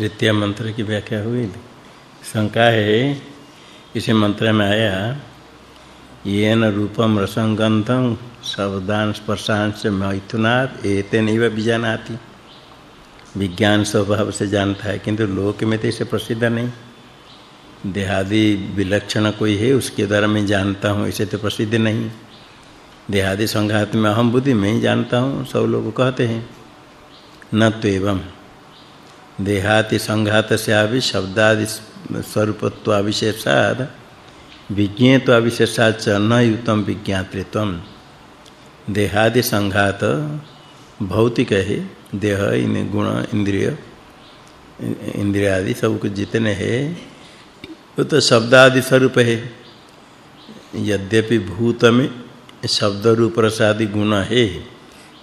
तृतीय मंत्र की व्याख्या हुई शंका है, इसी मंत्र में आया, येन रूपम रसंगंधम शब्दान स्पर्शांश मैथुनात् एतेन एव बीजानाति विज्ञान स्वभाव से जानता है, किंतु लोक में तो इसे प्रसिद्ध नहीं। देहादि विलक्षण कोई है, उसके द्वारा मैं जानता हूँ, इसे तो प्रसिद्ध नहीं। देहादि संघात में अहम बुद्धि में ही जानता हूँ, सब लोग कहते हैं। न तो एवं। देहाति संघात से आदि शब्दादि स्वरूपत्वाविशेषाद विज्ञेत्वाविशेषाच न युतम विज्ञातृत्वम। देहादि संघात भौतिक है देह, इन, गुण इंद्रिय इंद्रिय आदि सब कुछ जितने है, वो तो शब्द आदि स्वरूप है। यद्यपि भूत में शब्द रूप रसादि गुण है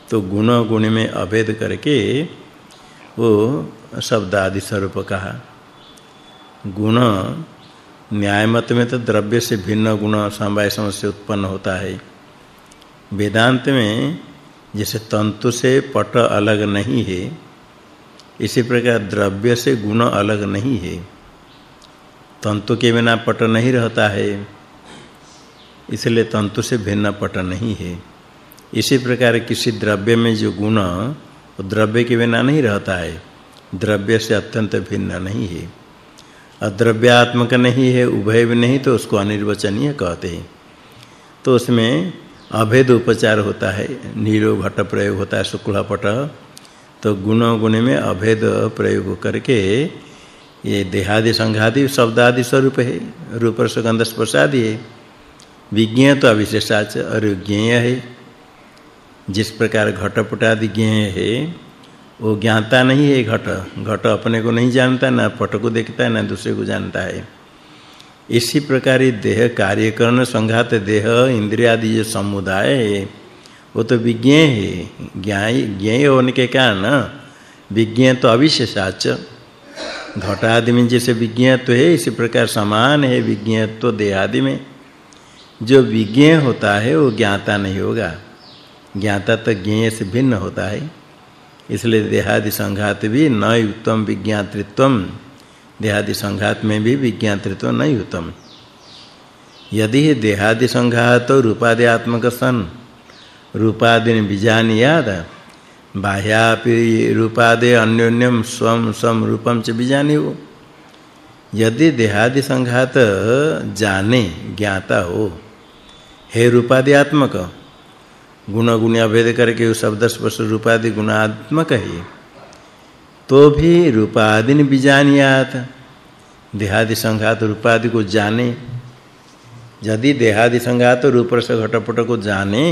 तो गुण गुण में अभेद करके वो शब्द आदि स्वरूप कहा गुण न्याय मत में तो द्रव्य से भिन्न गुण समवाय से उत्पन्न होता है। वेदांत में जैसे तंतु से पट अलग नहीं है, इसी प्रकार द्रव्य से गुण अलग नहीं है। तंतु के बिना पट नहीं रहता है, इसलिए तंतु से भिन्न पट नहीं है। इसी प्रकार किसी द्रव्य में जो गुण द्रव्य के बिना नहीं रहता है। द्रव्य से अत्यंत भिन्न नहीं है। अद्रव्यात्मक नहीं है, उभय भी नहीं तो उसको अनिर्वचनीय कहते हैं। तो उसमें अभेद उपचार होता है, नीलो घट प्रयोग होता है, शुक्ल पट। तो गुण गुण में अभेद प्रयोग करके ये देहादि, संघादि शब्द आदि स्वरूप है, रूप, रस, गंध, स्पर्श आदि है। विज्ञेय तो अविशेषाच, और ज्ञेय है। जिस प्रकार घटपट आदि ज्ञेय है वो ज्ञाता नहीं है घट। घट अपने को नहीं जानता, ना पट को देखता है, ना दूसरे को जानता है। इसी प्रकार देह कार्यकरण संघात देह इंद्रिय आदि जो समुदाय है, वो तो विज्ञेय है। ज्ञाय, ज्ञेय होने के कारण विज्ञेय तो अविशेषाच। घट आदि में जैसे विज्ञेय तो है, इसी प्रकार समान है विज्ञेय तो देह आदि में। जो विज्ञेय होता है, वो ज्ञाता नहीं होगा। ज्ञाता तो ज्ञेय से भिन्न होता है। इसलिए देहादि संघात भी न उत्तम विज्ञातृत्वम। देहादि संघात में भी विज्ञातृत्व नहीं उत्तम यदि देहादि संघात रूपादि आत्मक सन रूपादि बीजानियाद बाह्यापि रूपादि अन्योन्यम स्वम सम रूपम च बीजानि हो यदि देहादि संघात जाने, ज्ञाता हो, हे रूपादि आत्मक गुण गुण अभेद करके उस शब्द स्पर्श रूपादि गुणात्मक है। तो भी रूपादि बीजानियात देहादि संघात रूपादि को जाने। यदि देहादि संघात रूप रस घटपट को जाने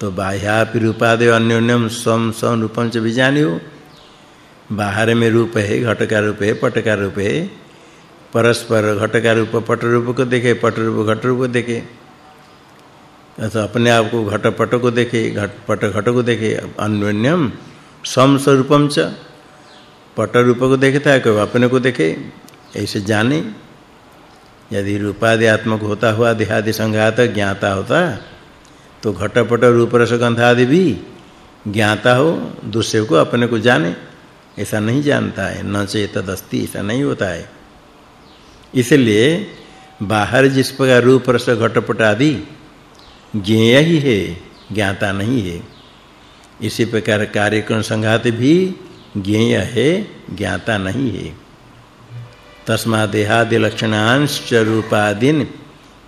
तो बाह्यापि रूपादि अन्योन्यम स्वम स्वम रूपम च बीजानियो बाहर में रूप है, घट का रूप है, पट का रूप है। परस्पर घट का रूप, पट रूप को देखे, पट रूप, घट रूप को देखे। तो अपने आप को घटपट को देखे, घट पट घट को देखे अन्योन्यम सम स्वरूपम च। पट रूप को देखता है कोई अपने को देखे, ऐसे जाने। यदि रूपादि आत्मक होता हुआ, देहादि संघात ज्ञाता होता तो घटपट रूप रस गंध आदि भी ज्ञाता हो दूसरे को अपने को जाने। ऐसा नहीं जानता है, न चेतदस्ति, ऐसा नहीं होता है। इसलिए बाहर जिस प्रकार रूप रस घटपट आदि ज्ञेय ही है, ज्ञाता नहीं है। इसी प्रकार कार्यक्रम संघात भी ज्ञेय है, ज्ञाता नहीं है। तस्मा देहादि लक्षणांश रूपादीन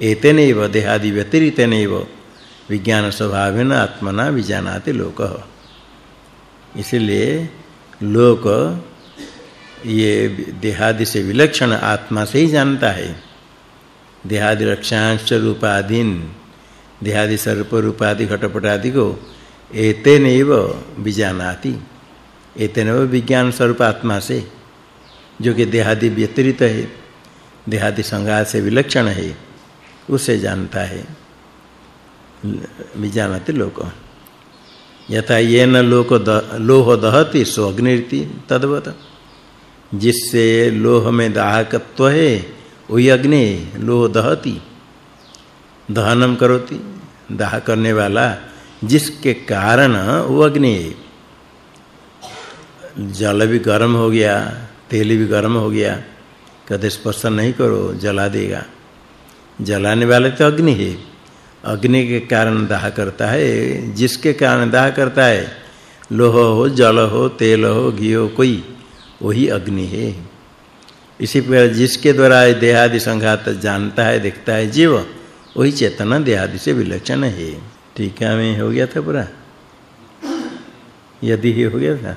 एतेनैव, देहादि व्यतिरितेनैव, विज्ञान स्वभावेन आत्मना विजानाति लोक। इसलिए लोक ये देहादि से विलक्षण आत्मा से ही जानता है। देहादि लक्षणांश रूपादीन देहादि सर्प, रूपादि घटपट आदि को एतेनैव विजानाति। एतेनैव विज्ञान स्वरूप आत्मा से, जो कि देहादि व्यतिरित है, देहादि संघात से विलक्षण है, उसे जानता है। विजानाति लोक। यथा येन लोक लोह दहति सो अग्निरिति तद्वत। जिससे लोह में दाहकत्व है, वही अग्नि लोह दहति। दहनम करोति। दाह करने वाला, जिसके कारण वो अग्नि जल भी गर्म हो गया, तेल भी गर्म हो गया कदे स्पर्श नहीं करो, जला देगा। जलाने वाले तो अग्नि है। अग्नि के कारण दाह करता है, जिसके कारण दाह करता है, लोह हो, जल हो, तेल हो, घी हो, कोई, वही अग्नि है। इसी प्रकार जिसके द्वारा देहादि संघात जानता है, देखता है जीव वही चेतना देहादि से विलक्षण है। टीका में हो गया था पूरा? यदि ही हो गया था?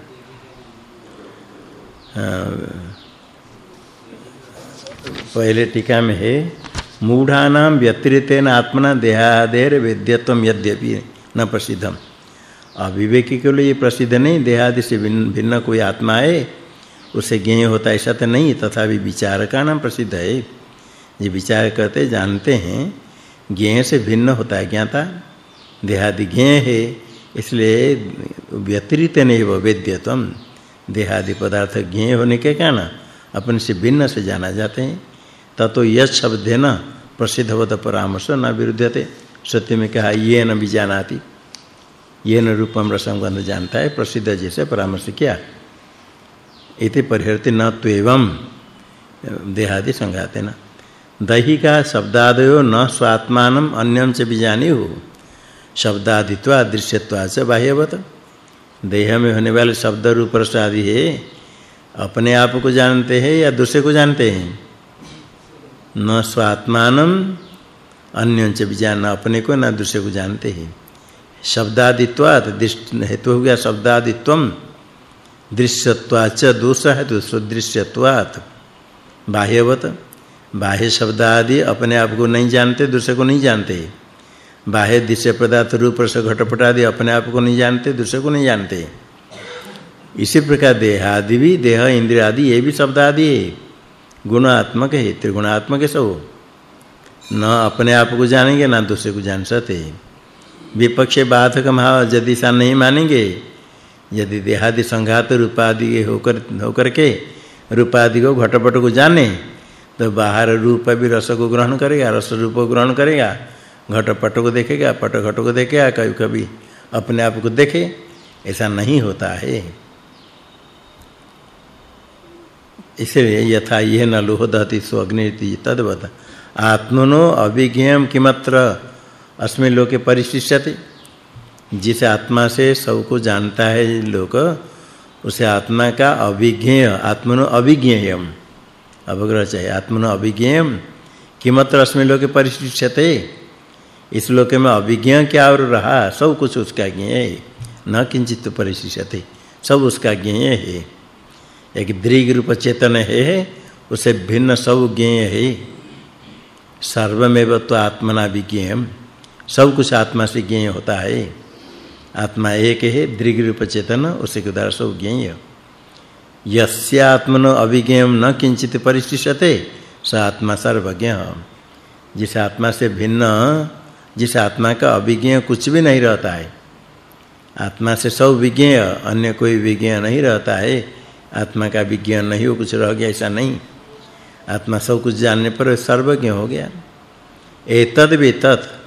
हाँ। पहले टीका में है मूढ़ानाम व्यतिरितेन आत्मना देहादेर वेद्यत्वम यद्यपि न प्रसिद्धम। अविवेकी के लिए प्रसिद्ध नहीं देहादि से भिन्न, भिन्न कोई आत्मा है उसे ज्ञेय होता ऐसा तो नहीं तथा भी विचार का नाम प्रसिद्ध है। ये विचार करते जानते हैं ज्ञेय से भिन्न होता है ज्ञाता। देहादि ज्ञेय है, इसलिए व्यतिरित नहीं वो वेद्यत्वम देहादि पदार्थ ज्ञेय होने के कारण अपने से भिन्न से जाना जाते हैं। ततो यश शब्द है ना प्रसिद्धवत परामर्श न विरुद्धते सत्य में कहा ये न विजानाति ये न रूपम रसम जानता है, प्रसिद्ध जैसे परामर्श किया। इति परिहरति न त्वेवम देहादि संघाते न दैहिका शब्दादयो न स्वात्मानम अन्यम च विजानी हो शब्दादित्वा, दृश्यत्वा च बाह्यवत। देह में होने वाले शब्द रूप रस आदि है, अपने आप को जानते हैं या दूसरे को जानते हैं? न स्वात्मानम अन्य च विजान अपने को, न दूसरे को जानते हैं। शब्दादित्वात् हेतु हो गया शब्दादित्वम दृश्यत्वाच दूसरा है तो दृश्यत्वात् बाह्यवत। बाह्य शब्द आदि अपने आप को नहीं जानते, दूसरे को नहीं जानते। बाह्य दृश्य पदार्थ रूप रस घटपट आदि अपने आप को नहीं जानते, दूसरे को नहीं जानते। इसी प्रकार देह आदि भी, देह, इंद्रिय आदि, ये भी शब्द आदि है। गुणात्मक है, त्रिगुणात्मक है सब। न अपने आप को जानेंगे, ना दूसरे को जान सकते। विपक्ष बाधक भाव यदि सा नहीं मानेंगे, यदि देहादि संघात रूपादि होकर होकर के रूपादि को घटपट को जाने तो बाहर रूप भी रस को ग्रहण करेगा, रस रूप को ग्रहण करेगा घटपट को देखेगा, पट घट को देखेगा, कभी कभी अपने आप को देखे, ऐसा नहीं होता है। इसलिए यथा यह न लोह दहति सो अग्निति तद्वत। आत्मनो अभिज्ञम किमत्र? अस्मिन् लोके परिशिष्यते। जिस आत्मा से सबको जानता है लोक, उसे आत्मा का अभिज्ञेय, आत्मनो अभिज्ञेयम। अवग्रह चाहिए आत्मनो अभिज्ञेयम। किमत्र अस्मिन् लोके परिशिष्यते? इस लोके में अभिज्ञ क्या और रहा? सब कुछ उसका ज्ञेय है। न किंचित परिशिष्यते। सब उसका ज्ञेय है। एक दृग रूप चेतन है, उसे भिन्न सब ज्ञेय है। सर्वमेव तो आत्मना विज्ञेयम सब कुछ आत्मा से ज्ञेय होता है। आत्मा एक है, दृग रूप चेतन, उसे के द्वारा सब ज्ञेय। यस्य आत्मनो अभिज्ञेयम न किंचित परिशिष्यते स आत्मा सर्वज्ञ। जिस आत्मा से भिन्न, जिस आत्मा का अभिज्ञेय कुछ भी नहीं रहता है, आत्मा से सब विज्ञेय, अन्य कोई विज्ञेय नहीं रहता है, आत्मा का विज्ञान नहीं हो, कुछ रह गया, ऐसा नहीं। आत्मा सब कुछ जानने पर सर्वज्ञ हो गया। एतद वितत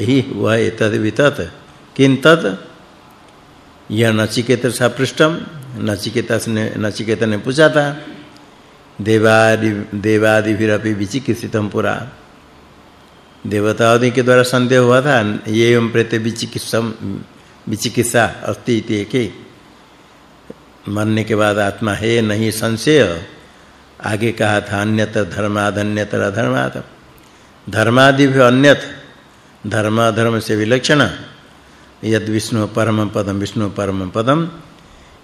यही हुआ एतद वितत किन तत्? यह नचिकेत सा पृष्ठम। नचिकेता ने नचिकेता ने पूछा था, देवादि देवादि भी विचिकित्सितम पुरा। देवता आदि के द्वारा संदेह हुआ था, ये एवं प्रेत विचिकित्सम, विचिकित्सा अस्ति इति के मरने के बाद आत्मा है, नहीं संशय। आगे कहा था, अन्यतर धर्माद अधर्माद। धर्मादि भी अन्यत धर्म अधर्म से विलक्षण। यद विष्णु परम पदम विष्णु परम पदम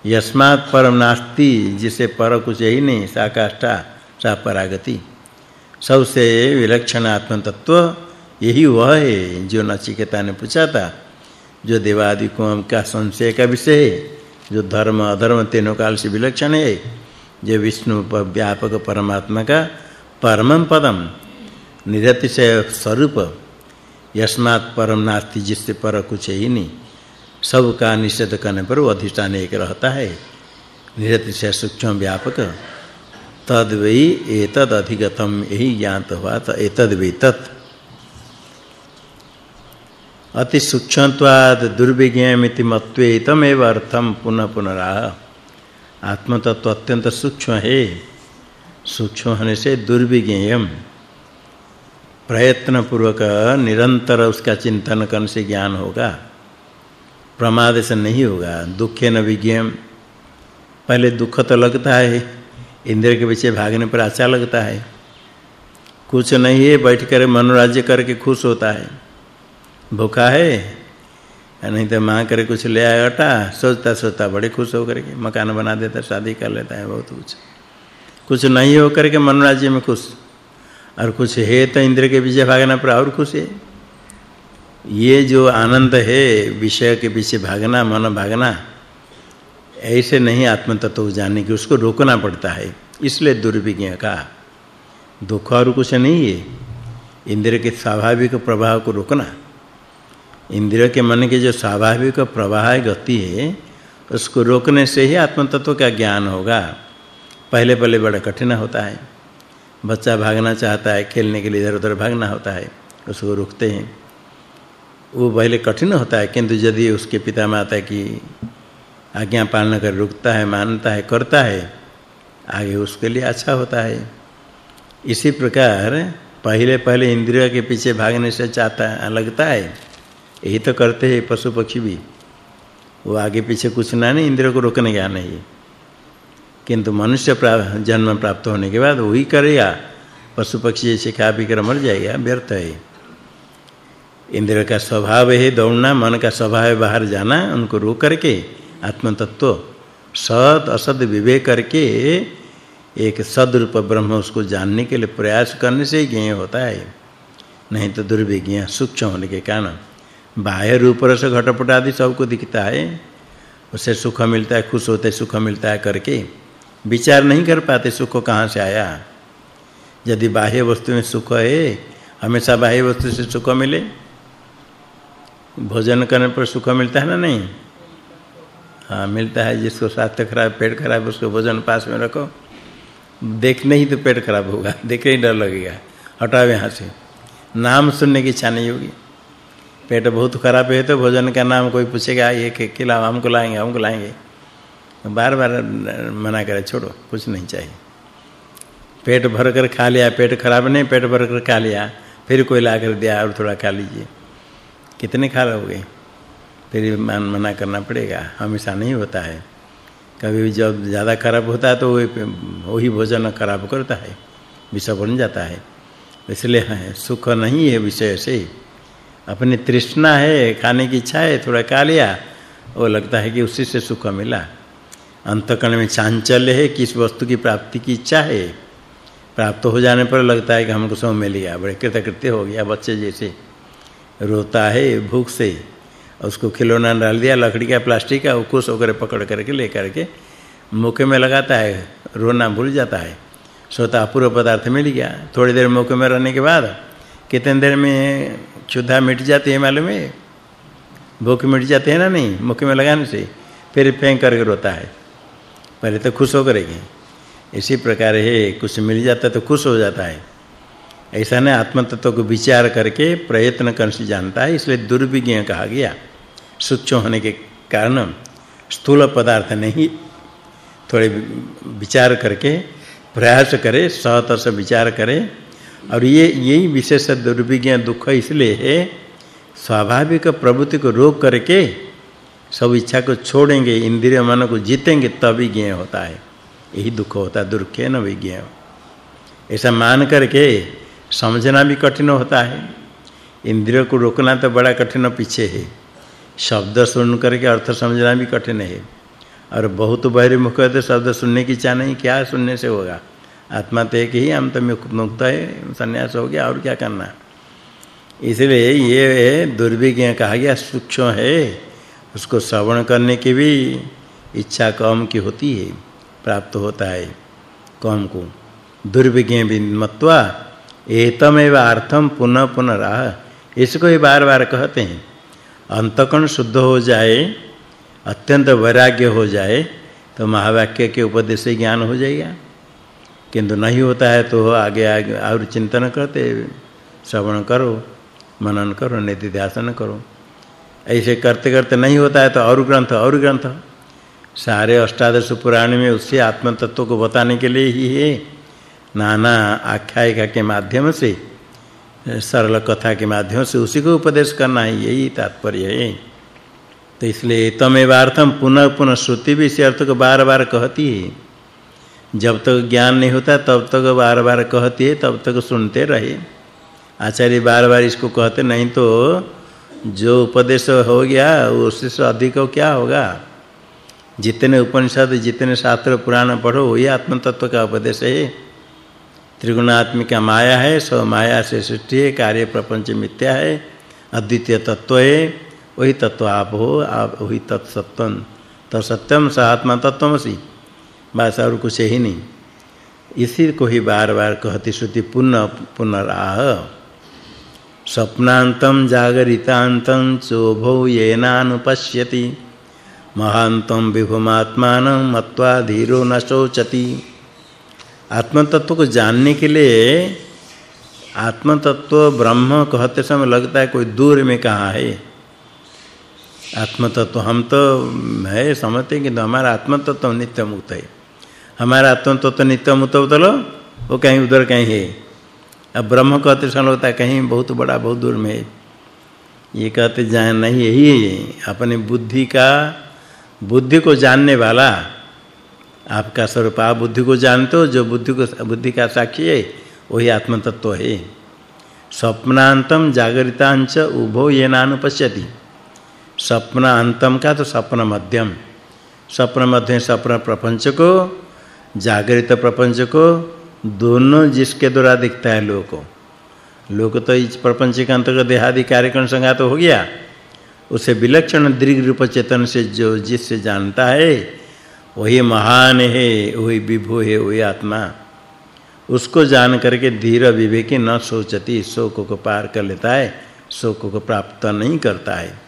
यस्मात् परम नास्ति, जिसे पर कुछ ही नहीं, साकाष्ठा सा परागति सबसे विलक्षण आत्म तत्व यही वह है, जो नचिकेता ने पूछा था जो देवादि को का संशय का विषय है, जो धर्म, अधर्म तीनों काल से विलक्षण है, जो विष्णु व्यापक परमात्मा का परमम पदम, निरतिशय स्वरूप। यस्मात् परम नास्ति, जिससे पर कुछ ही नहीं। सब का निषेध करने पर वो अधिष्ठान एक रहता है। से सूक्ष्म व्यापक। तद वै एतद अधिगतम, यही ज्ञात हुआ तो एतद वै तत्। अति सूक्ष्मत्वाद दुर्विज्ञामिति मत्वे तमेव अर्थम पुनः पुनराह। आत्म तत्व अत्यंत सूक्ष्म है। सूक्ष्म होने से दुर्विज्ञेयम। प्रयत्न पूर्वक निरंतर उसका चिंतन करने से ज्ञान होगा। प्रमाद से नहीं होगा दुखे न विज्ञेयम। पहले दुख तो लगता है इंद्र के पीछे भागने पर अच्छा लगता है। कुछ नहीं है बैठ कर मनोराज्य करके खुश होता है। भूखा है, नहीं तो माँ करे कुछ ले आया आटा, सोचता सोचता बड़े खुश हो करके मकान बना देता, शादी कर लेता है बहुत कुछ। कुछ नहीं हो करके मनोराज्य में खुश। और कुछ है तो इंद्र के पीछे भागना पर और खुश है। ये जो आनंद है, विषय के पीछे भागना, मन भागना, ऐसे नहीं आत्म तत्व जानने की, उसको रोकना पड़ता है। इसलिए दुर्विज्ञ का दुख और कुछ नहीं है। इंद्र के स्वाभाविक प्रभाव को रोकना। इंद्र के मन के जो स्वाभाविक प्रवाह गति है, उसको रोकने से ही आत्म तत्व का ज्ञान होगा। पहले पहले बड़ा कठिन होता है। बच्चा भागना चाहता है, खेलने के लिए इधर-उधर भागना होता है, उसको रोकते हैं। वो पहले कठिन होता है, किंतु यदि उसके पिता माता की आज्ञा पालन कर रुकता है, मानता है, करता है, आगे उसके लिए अच्छा होता है। इसी प्रकार पहले पहले इंद्रिय के पीछे भागने से चाहता लगता है, यही तो करते हैं पशु पक्षी भी। वो आगे पीछे कुछ ना नहीं, इंद्रिय को रोकने का नहीं किंतु मनुष्य जन्म प्राप्त होने के बाद वही करेगा, पशु पक्षी जैसे खा पी कर मर जाएगा, व्यर्थ है। इंद्र का स्वभाव है, दौड़ना, मन का स्वभाव है, बाहर जाना, उनको रोक करके आत्म तत्व सत, असत, विवेक करके, एक सदरूप ब्रह्म उसको जानने के लिए प्रयास करने से ही ज्ञेय होता है। नहीं तो दुर्विज्ञ, सूक्ष्म होने के कारण। बाह्य रूप रस, घटपट आदि सबको दिखता है। उससे सुख मिलता है, खुश होते, सुख मिलता है करके। विचार नहीं कर पाते, सुख कहाँ से आया? यदि बाह्य वस्तु में सुख है, हमेशा बाह्य वस्तु से सुख मिले। भोजन करने पर सुख मिलता है ना नहीं? हाँ मिलता है, जिसको स्वास्थ्य खराब, पेट खराब, उसको भोजन पास में रखो। देखने ही तो पेट खराब होगा, देखने ही डर लगेगा। हटाओ यहाँ से। नाम सुनने की इच्छा नहीं होगी। पेट बहुत खराब है तो भोजन का नाम कोई पूछेगा, ये खिलाओ हमको लाएँगे हमको लाएँगे। बार बार मना करे, छोड़ो, कुछ नहीं चाहिए। पेट भर कर खा लिया, पेट खराब नहीं, पेट भर कर खा लिया, फिर कोई ला कर दिया और थोड़ा खा लीजिए। कितने खा लोगे फिर मन मना करना पड़ेगा। हमेशा नहीं होता है। कभी भी जब ज़्यादा खराब होता है तो वही भोजन खराब करता है। विष बन जाता है। इसलिए है, सुख नहीं है विषय से। अपनी तृष्णा है, खाने की इच्छा है, थोड़ा खा लिया, वो लगता है कि उसी से सुख मिला। अंतकण में चांचल्य है, किस वस्तु की प्राप्ति की इच्छा है। प्राप्त हो जाने पर लगता है कि हमको सब मिल गया। बड़े कृतकृत्य हो गया, बच्चे जैसे। रोता है भूख से। उसको खिलौना डाल दिया, लकड़ी का, प्लास्टिक का वो खुश होकर पकड़ करके, ले करके मुख में लगाता है, रोना भूल जाता है। सोता अपूर्व पदार्थ मिल गया। थोड़ी देर मुख में रहने के बाद कितने देर में क्षुधा मिट जाती है मालूम है? भूख मिट जाती है ना नहीं, मुख में लगाने से, फिर फेंक करके रोता है। पहले तो खुश होकर करेंगे इसी प्रकार है, कुछ मिल जाता तो खुश हो जाता है। ऐसा नहीं आत्म तत्व को विचार करके प्रयत्न कर से जानता है, इसलिए दुर्विज्ञ कहा गया। सूक्ष्म होने के कारण स्थूल पदार्थ नहीं, थोड़े विचार करके प्रयास करे सहत से विचार करे। और ये, यही विशेष दुर्विज्ञ दुख इसलिए है, स्वाभाविक प्रवृत्ति को रोक करके सब इच्छा को छोड़ेंगे, इंद्रिय मन को जीतेंगे, तभी ज्ञ होता है। यही दुख होता है दुर्खे न विज्ञ ऐसा मान करके समझना भी कठिन होता है। इंद्रियों को रोकना तो बड़ा कठिन पीछे है। शब्द सुन करके अर्थ समझना भी कठिन है। और बहुत बहिर्मुख है तो शब्द सुनने की इच्छा नहीं, क्या सुनने से होगा? आत्मा तो एक ही, हम तो मुक्त है, संन्यास हो गया, और क्या करना? इसलिए ये दुर्विज्ञ कहा गया, सूक्ष्म है। उसको श्रवण करने की भी इच्छा कम की होती है, प्राप्त होता है। कम को। दुर्विज्ञ मत्वा एतमेव अर्थम पुनः पुनराह। इसको ही बार-बार कहते हैं। अंतकण शुद्ध हो जाए, अत्यंत वैराग्य हो जाए तो महावाक्य के उपदेश से ज्ञान हो जाएगा। किंतु नहीं होता है तो आगे आगे और चिंतन करते श्रवण करो, मनन करो, निधि ध्यान करो। ऐसे करते करते नहीं होता है तो और ग्रंथ और ग्रंथ। सारे अष्टादश पुराण में उससे आत्म तत्व को बताने के लिए ही है। नाना आख्यायिका के माध्यम से, सरल कथा के माध्यम से उसी को उपदेश करना है, यही तात्पर्य है। तो इसलिए तमेवार्थम पुनः पुनः श्रुति भी इस अर्थ को बार-बार कहती है। जब तक ज्ञान नहीं होता, तब तक बार-बार कहती है, तब तक सुनते रहे। आचार्य बार-बार इसको कहते, नहीं तो जो उपदेश हो गया, उससे से अधिक क्या होगा? जितने उपनिषद, जितने शास्त्र, पुराण पढ़ो, वही आत्म तत्व का उपदेश है। त्रिगुणात्मिका माया है, सो माया से सृष्टि कार्य प्रपंच मिथ्या है, अद्वितीय तत्व है, वही तत्व आप हो, आप वही तत्सत्यम तो सत्यम, स आत्मा तत्वमसि बस और कुछ ही नहीं। इसी को ही बार-बार कहती श्रुति, पुनः पुनराह। स्वप्नांतम जागरितांतम चोभौ येनानुपश्यति। महांतम विभुमात्मान मत्वा धीरो न शोचति। आत्म तत्व को जानने के लिए आत्म तत्व ब्रह्म कहते समय लगता है कोई दूर में कहाँ है आत्म तत्व हम तो है, समझते हैं कि तो हमारा आत्म तत्व नित्य मुक्त है। हमारा आत्म तत्व नित्य मुक्त बोलो वो कहीं उधर कहीं है। अब ब्रह्म कहते समय लगता है कहीं बहुत बड़ा, बहुत दूर में है। ये कहते जान नहीं, यही है अपने बुद्धि का, बुद्धि को जानने वाला आपका स्वरूप, आप बुद्धि को जानते हो, जो बुद्धि को, बुद्धि का साक्षी है, वही आत्म तत्व है। स्वप्नांतम जागरितांच उभो येनानुपश्यति। स्वप्न अंतम का तो स्वप्न मध्यम। स्वप्न मध्य स्वप्न प्रपंच को जागृत प्रपंच को, दोनों जिसके द्वारा दिखता है लोग को। लोग तो इस प्रपंच के अंतर्गत देहादि कार्यक्रम संगात हो गया। उसे विलक्षण दीर्घ रूप चेतन से जो जिससे जानता है वही महान है, वही विभु है, वही आत्मा। उसको जान करके धीर विवेकी न सोचती, शोक को पार कर लेता है, शोक को प्राप्त नहीं करता है।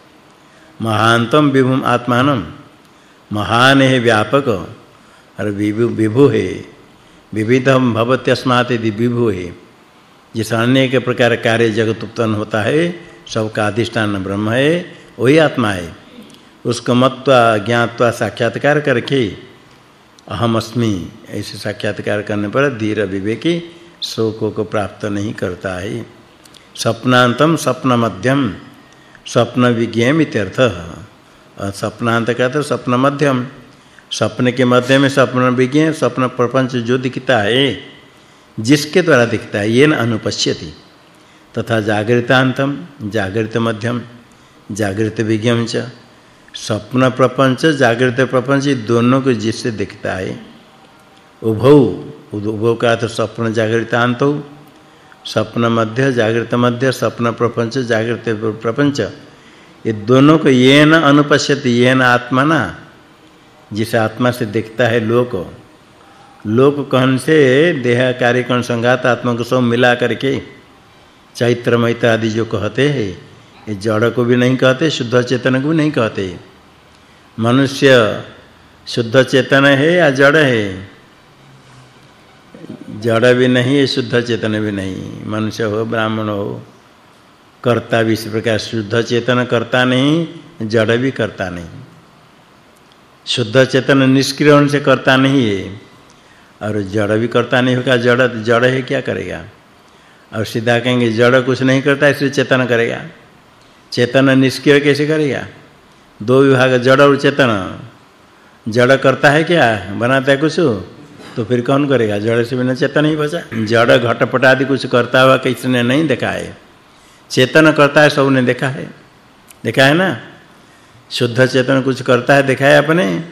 महानतम विभुम आत्मानम, महान है व्यापक, और विभु विभु है। विविधम भवत्यस्मात् यदि विभु है। जिस अनेक प्रकार कार्य जगत उत्पन्न होता है, सबका अधिष्ठान ब्रह्म है, वही आत्मा है। उसको मत्वा, ज्ञात्वा, साक्षात्कार करके अहम अस्मि ऐसे साक्षात्कार करने पर धीर विवेकी शोक को प्राप्त नहीं करता है। स्वप्नांतम स्वप्न मध्यम स्वप्न विज्ञेम इत्यर्थ स्वप्नांत का तो स्वप्न मध्यम। स्वप्न के मध्य में स्वप्न विज्ञेय, स्वप्न प्रपंच जो दिखता है, जिसके द्वारा दिखता है, ये न अनुपश्यति। तथा जागृतांतम, जागृत मध्यम, जागृत विज्ञम च। स्वप्न प्रपंच, जागृत प्रपंच दोनों को जिससे दिखता है। उभौ उभौ का तो स्वप्न जागृतांत स्वप्न मध्य, जागृत मध्य स्वप्न प्रपंच, जागृत प्रपंच। ये दोनों को ये न अनुपश्यति ये न आत्मा ना, जिस आत्मा से दिखता है लोक। लोक कहन से? देह कार्यकण संघात आत्मा को सब मिला करके चैत्र मैत्र आदि जो कहते हैं। ये जड़ को भी नहीं कहते, शुद्ध चेतन को भी नहीं कहते मनुष्य शुद्ध चेतन है या जड़ है? जड़ भी नहीं है शुद्ध चेतन भी नहीं। मनुष्य हो, ब्राह्मण हो, कर्ता भी इस प्रकार, शुद्ध चेतन करता नहीं, जड़ भी करता नहीं। शुद्ध चेतन निष्क्रिय होने से करता नहीं है। और जड़ भी करता नहीं होगा, जड़ जड़ है क्या करेगा? और सीधा कहेंगे, जड़ कुछ नहीं करता, इसलिए चेतन करेगा। चेतन निष्क्रिय कैसे करेगा? दो विभाग, जड़ और चेतन। जड़ करता है क्या? बनाता है कुछ? तो फिर कौन करेगा? जड़ से बिना चेतन ही बचा। जड़ घटपट आदि कुछ करता हुआ किसी ने नहीं देखा है? चेतन करता है सबने देखा है। देखा है ना? शुद्ध चेतन कुछ करता है, देखा है आपने?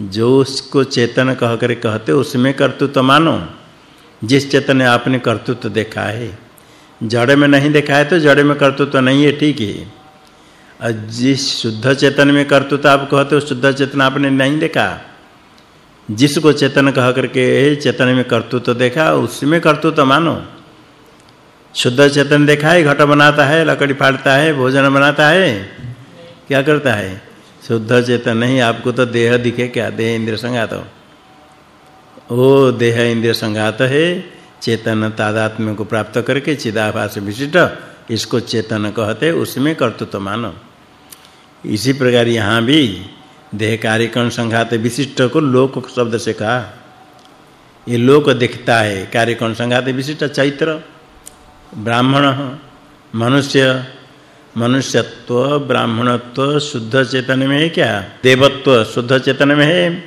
जो उसको चेतन कह कर कहते, उसमें कर्तृत्व मानो। जिस चेतन ने आपने कर्तृत्व देखा है। जड़ में नहीं देखा है तो जड़ में कर्तृत्व नहीं है, ठीक है। और जिस शुद्ध चेतन में कर्तृत्व आप कहते हो, शुद्ध चेतन आपने नहीं देखा। जिसको चेतन कह करके चेतन में कर्तृत्व देखा, उसमें कर्तृत्व मानो। शुद्ध चेतन देखा है, घट बनाता है, लकड़ी फाड़ता है, भोजन बनाता है, क्या करता है? शुद्ध चेतन नहीं, आपको तो देह दिखे क्या? देह इंद्र संगात ओ, देह इंद्र संगात है चेतन तादात्म्य को प्राप्त करके चिदाभास विशिष्ट। इसको चेतन कहते, उसमें कर्तृत्व मानो। इसी प्रकार यहाँ भी देह कार्यकरण संघात विशिष्ट को लोक शब्द से कहा। ये लोक दिखता है, कार्यकरण संघात विशिष्ट चैत्र, ब्राह्मण, मनुष्य, मनुष्यत्व, ब्राह्मणत्व, शुद्ध चेतन में है क्या? देवत्व शुद्ध चेतन में है,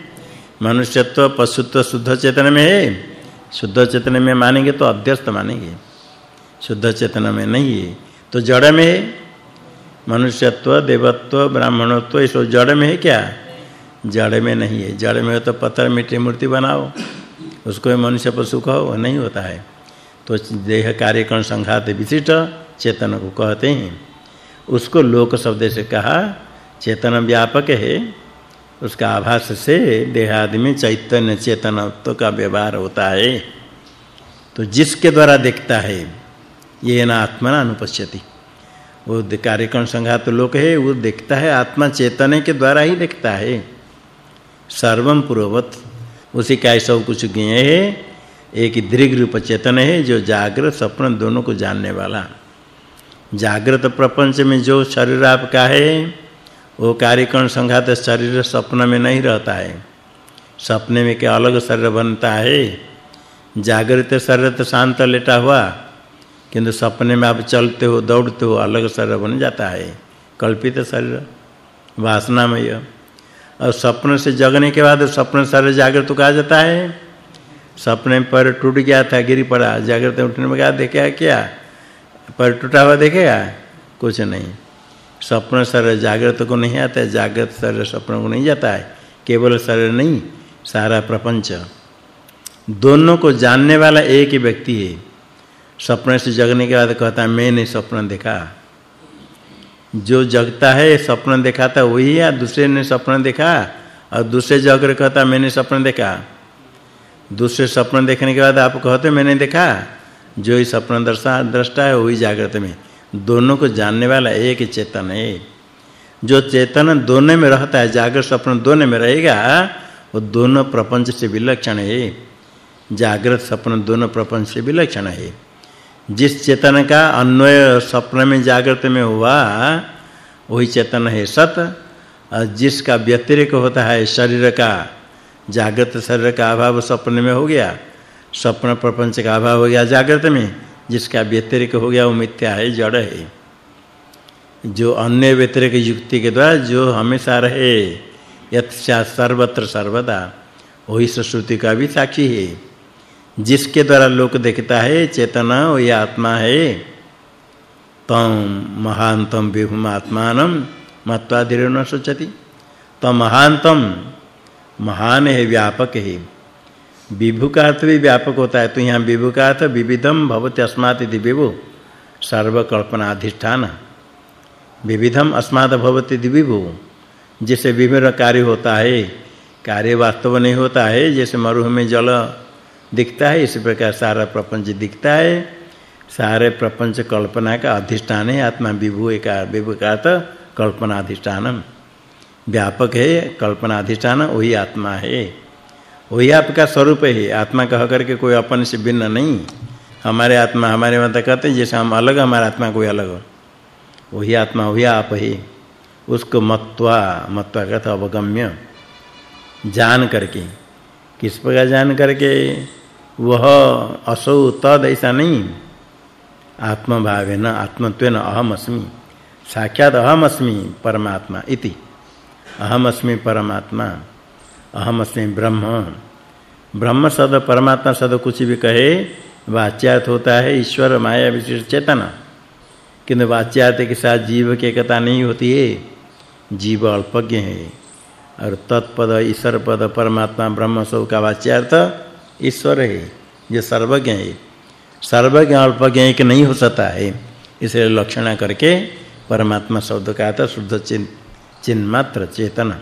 मनुष्यत्व पशुत्व शुद्ध चेतन में है शुद्ध चेतन में मानेंगे तो अध्यस्त मानेंगे। शुद्ध चेतन में नहीं है। तो जड़ में है? मनुष्यत्व, देवत्व, ब्राह्मणत्व सब जड़ में है क्या? जड़ में नहीं है। जड़ में तो पत्थर, मिट्टी, मूर्ति बनाओ। उसको मनुष्य पशु कहो नहीं होता है। तो देह कार्यकरण संघात विशिष्ट चेतन को कहते हैं। उसको लोक शब्द से कहा, चेतन व्यापक है। उसका आभास से देहादि में चैतन्य चेतनत्व का व्यवहार होता है। तो जिसके द्वारा देखता है, ये न आत्मना अनुपश्यति वो कार्यक्रम संघात लोक है, वो देखता है, आत्मा चेतने के द्वारा ही देखता है। सर्वम पूर्ववत उसी का सब कुछ ज्ञेय है, एक दीर्घ रूप चेतन है, जो जागृत स्वप्न दोनों को जानने वाला। जागृत प्रपंच में जो शरीर आपका है वो कार्यकरण संघात शरीर स्वप्न में नहीं रहता है। सपने में क्या अलग शरीर बनता है? जागृत शरीर तो शांत लेटा हुआ, किंतु सपने में आप चलते हो, दौड़ते हो, अलग शरीर बन जाता है। कल्पित शरीर, वासनामय। और सपने से जगने के बाद सपने शरीर जागृत कहा जाता है। सपने पर टूट गया था, गिरी पड़ा, जागृत उठने में क्या देखा क्या? पर टूटा हुआ देखेगा? कुछ नहीं। स्वप्न शरीर जागृत को नहीं आता है, जागृत शरीर स्वप्न को नहीं जाता है, केवल शरीर नहीं, सारा प्रपंच। दोनों को जानने वाला एक ही व्यक्ति है। स्वप्न से जगने के बाद कहता है, मैंने स्वप्न देखा। जो जगता है स्वप्न देखा था वही या दूसरे ने स्वप्न देखा, और दूसरे जग कहता मैंने स्वप्न देखा। दूसरे स्वप्न देखने के बाद आप कहते मैंने देखा। जो ही स्वप्न दर्शा, दृष्टा है, वही जागृत में। दोनों को जानने वाला एक चेतन है। जो चेतन दोनों में रहता है, जागृत स्वप्न दोनों में रहेगा, वो दोनों प्रपंच से विलक्षण है। जागृत स्वप्न दोनों प्रपंच से विलक्षण है। जिस चेतन का अन्वय स्वप्न में जागृत में हुआ, वही चेतन है सत। और जिसका व्यतिरेक होता है शरीर का, जागृत शरीर का अभाव स्वप्न में हो गया। स्वप्न प्रपंच का अभाव हो गया जागृत में। जिसका व्यतिरेक हो गया वो मिथ्या है, जड़ है। जो अन्य व्यतिरिक युक्ति के द्वारा जो हमेशा रहे यत्सा सर्वत्र सर्वदा, वही श्रुति का भी साक्षी है। जिसके द्वारा लोक देखता है, चेतना वही आत्मा है। तम महांतम विभुम आत्मानं मत्वादिर न सोचति तम महांतम महान है, व्यापक है। विभु का अर्थ भी व्यापक होता है। तो यहाँ विभु का अर्थ विविधम भवति अस्मात् इति विभु। सर्वकल्पना अधिष्ठान विविधम अस्मात् भवति इति विभु। जैसे विभिन्न कार्य होता है, कार्य वास्तव नहीं होता है, जैसे मरुभ में जल दिखता है, इसी प्रकार सारा प्रपंच दिखता है। सारे प्रपंच कल्पना का अधिष्ठान है, आत्मा विभु एक विभु का अर्थ कल्पना व्यापक है कल्पना अधिष्ठान वही आत्मा है। वही आपका स्वरूप है। आत्मा कह करके कोई अपन से भिन्न नहीं। हमारे आत्मा हमारे मत कहते हैं, जैसे हम अलग, हमारा आत्मा कोई अलग वही आत्मा, वही आप है। उसको मत्वा मत्वा का अवगम्य। जान करके। किस प्रकार जान करके? वह असौ तद ऐसा नहीं। आत्मभाव है न, आत्मत्वेन अहम अस्मि साक्षात अहम अस्मि परमात्मा इति। अहम अस्मि परमात्मा। अहम अस्मि ब्रह्म। ब्रह्म शब्द परमात्मा शब्द कुछ भी कहे, वाच्यार्थ होता है ईश्वर, माया, विशिष्ट, चेतना। किंतु वाच्यार्थ के साथ जीव की एकता नहीं होती है। जीव अल्पज्ञ है। और तत्पद ईश्वर पद परमात्मा, ब्रह्म सब का वाच्यार्थ ईश्वर है। जो सर्वज्ञ है। सर्वज्ञ अल्पज्ञ एक नहीं हो सकता है। इसलिए लक्षणा करके परमात्मा शब्द का अर्थ शुद्ध चिन्ह चिन्ह मात्र चेतन।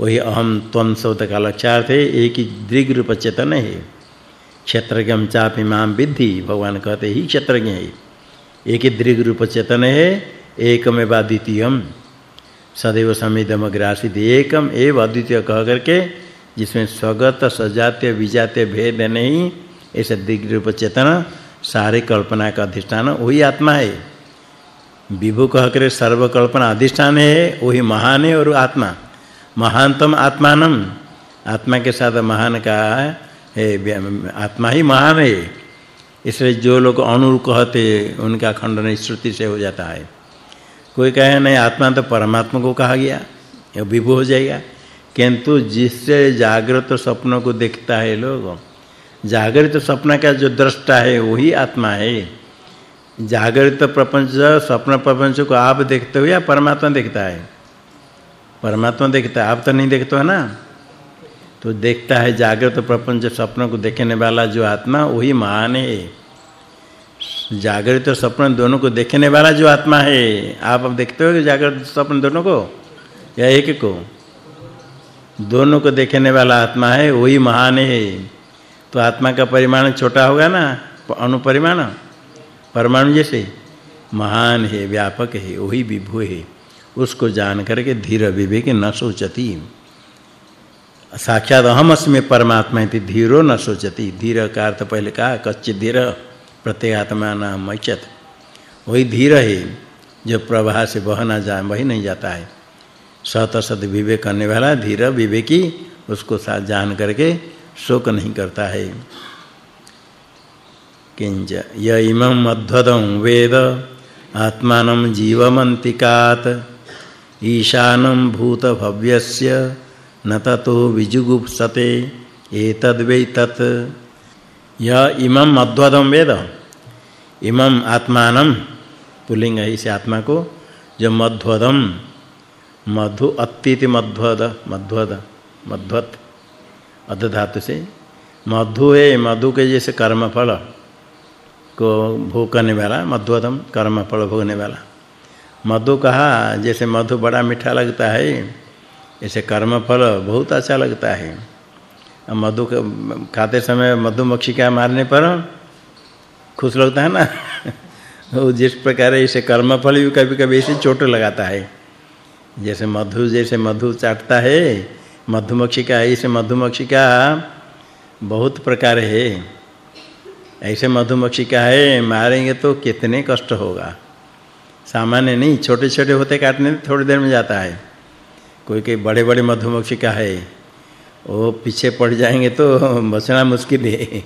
वही अहम त्वम शब्द का लक्ष्यार्थ है एक ही दृग रूप चेतन है। क्षेत्रज्ञम चापि माम विद्धि, भगवान कहते ही क्षेत्रज्ञ है। एक ही दृग रूप चेतन है, एकमेव द्वितीयम सदैव समिदम ग्रासित एकम एव अद्वितीय कह करके, जिसमें स्वगत, सजातीय, विजातीय भेद नहीं, ऐसे दिग्ग रूप चेतन, सारे कल्पना का अधिष्ठान, वही आत्मा है। विभु कह कर सर्व कल्पना अधिष्ठान है, वही महान है और आत्मा। महानतम आत्मानम। आत्मा के साथ महान का है? आत्मा ही महान है। इसलिए जो लोग अणु कहते उनका खंडन श्रुति से हो जाता है। कोई कहे, नहीं, आत्मा तो परमात्मा को कहा गया ये विभू हो जाएगा। किंतु जिससे जागृत स्वप्न को देखता है लोग, जागृत स्वप्न का जो दृष्टा है, वही आत्मा है। जागृत प्रपंच, स्वप्न प्रपंच को आप देखते हो या परमात्मा देखता है? परमात्मा देखता है। आप तो नहीं देखते हो ना? तो देखता है जागृत प्रपंच स्वप्न को देखने वाला जो आत्मा, वही महान है। जागृत और स्वप्न दोनों को देखने वाला जो आत्मा है। आप अब देखते हो जागृत स्वप्न दोनों को? या एक को? दोनों को देखने वाला आत्मा है, वही महान है। तो आत्मा का परिमाण छोटा होगा ना? अनुपरिमाण? परमाणु जैसे? महान है, व्यापक है, वही विभु है। उसको जान करके धीर विवेक न सोचती। साक्षात अहम अस्मि परमात्मा इति धीरो न सोचती। धीर का अर्थ पहले कहा कच्चे धीर प्रत्येगात्मा नाम मचत वही धीर है, जो प्रवाह से बह ना जाए वही नहीं जाता है। सत सत विवेक करने वाला धीर विवेकी, उसको साथ जान करके शोक नहीं करता है। किंच य इमं अध्वदं वेद, आत्मानं जीवमन्तिकात् ईशानं भूतभव्यस्य, न ततो विजुगुप्सते एतद्वै तत् य वेद। इमं आत्मानं पुलिंग है इस आत्मा को जो मध्वदम मधु अत्तिति मध्वद मध्वद, मध्वत। अध धातु से मधु है मधु के जैसे कर्मफल। को भोग करने वाला मध्वदम कर्मफल भोगने वाला मधु कहा, जैसे मधु बड़ा मीठा लगता है ऐसे कर्मफल बहुत अच्छा लगता है। मधु खाते समय मधुमक्खी का मारने पर खुश लगता है ना? वो जिस प्रकार ऐसे कर्मफल भी कभी-कभी ऐसे चोट लगाता है। जैसे मधु जैसे मधु चाटता है, मधुमक्खी का ऐसे मधुमक्खी का बहुत प्रकार है। ऐसे मधुमक्खी का है, मारेंगे तो कितने कष्ट होगा। सामान्य नहीं, छोटे-छोटे होते काटने थोड़ी देर में जाता है। कोई कोई बड़े-बड़े मधुमक्खी का है? वो पीछे पड़ जाएँगे तो बचना मुश्किल है।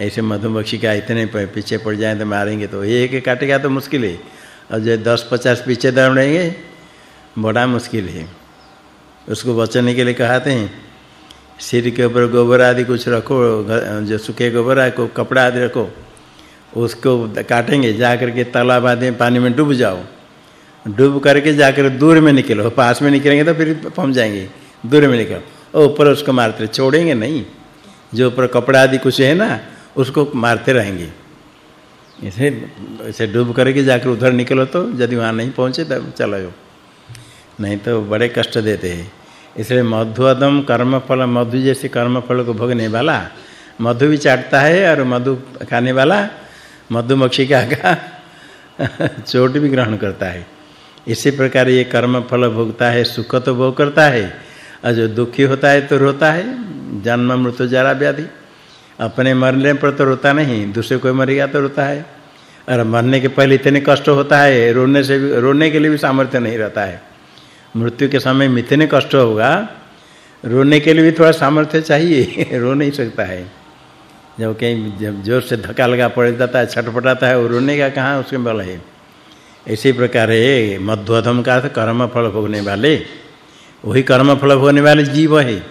ऐसे मधुमक्खी का इतने पीछे पड़ जाए तो मारेंगे तो एक काटेगा तो मुश्किल है। और जो 10 50 पीछे दौड़ेंगे, बड़ा मुश्किल है। उसको बचने के लिए कहते हैं, सिर के ऊपर गोबर आदि कुछ रखो, जो सूखे गोबर आदि को कपड़ा आदि रखो। उसको काटेंगे, जाकर के तालाब आदि पानी में डूब जाओ। डूब करके जाकर दूर में निकलो, पास में निकलेंगे तो फिर पहुँच जाएँगे, दूर में निकलो। और ऊपर उसको मारते, छोड़ेंगे नहीं। जो ऊपर कपड़ा आदि कुछ है ना, उसको मारते रहेंगे। इसे ऐसे डूब करके जाकर उधर निकलो तो यदि वहाँ नहीं पहुँचे तब चलो। नहीं तो बड़े कष्ट देते हैं। इसलिए मधुअदम कर्मफल, मधु जैसे कर्मफल को भोगने वाला, मधु भी चाटता है और मधु खाने वाला मधुमक्खी का का चोट भी ग्रहण करता है। इसी प्रकार ये कर्म फल भोगता है, सुख तो भोग करता है, और जो दुखी होता है तो रोता है, जन्म मृत्यु जरा व्याधि। अपने मरने पर तो रोता नहीं, दूसरे कोई मर गया तो रोता है। और मरने के पहले इतने कष्ट होता है, रोने से भी, रोने के लिए भी सामर्थ्य नहीं रहता है। मृत्यु के समय में इतने कष्ट होगा, रोने के लिए भी थोड़ा सामर्थ्य चाहिए, रो नहीं सकता है। जब कहीं जब ज़ोर से धक्का लगा पड़ जाता है छटपटाता है, वो रोने का कहाँ? उसके बल है। इसी प्रकार है, मध्वधम का कर्म फल भोगने वाले। वही कर्म फल भोगने वाले जीव है।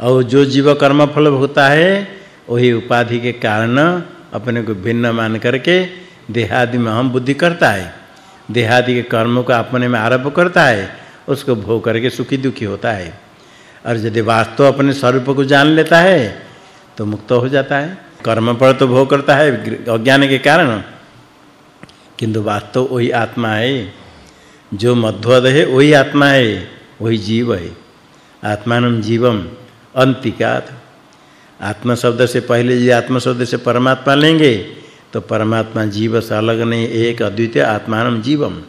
और जो जीव कर्म फल भोगता है, वही उपाधि के कारण अपने को भिन्न मान करके देहादि में हम बुद्धि करता है। देहादि के कर्मों को अपने में आरोप करता है, उसको भोग करके सुखी दुखी होता है। और यदि वास्तव अपने स्वरूप को जान लेता है तो मुक्त हो जाता है। कर्म पर तो भोग करता है, अज्ञान के कारण। किंतु वास्तव वही आत्मा है। जो मध्वद है, वही आत्मा है, वही जीव है। आत्मानं जीवम अंतिकात। आत्मा शब्द से पहले ये आत्मा शब्द से परमात्मा लेंगे तो परमात्मा जीव से अलग नहीं, एक अद्वितीय आत्मानं जीवम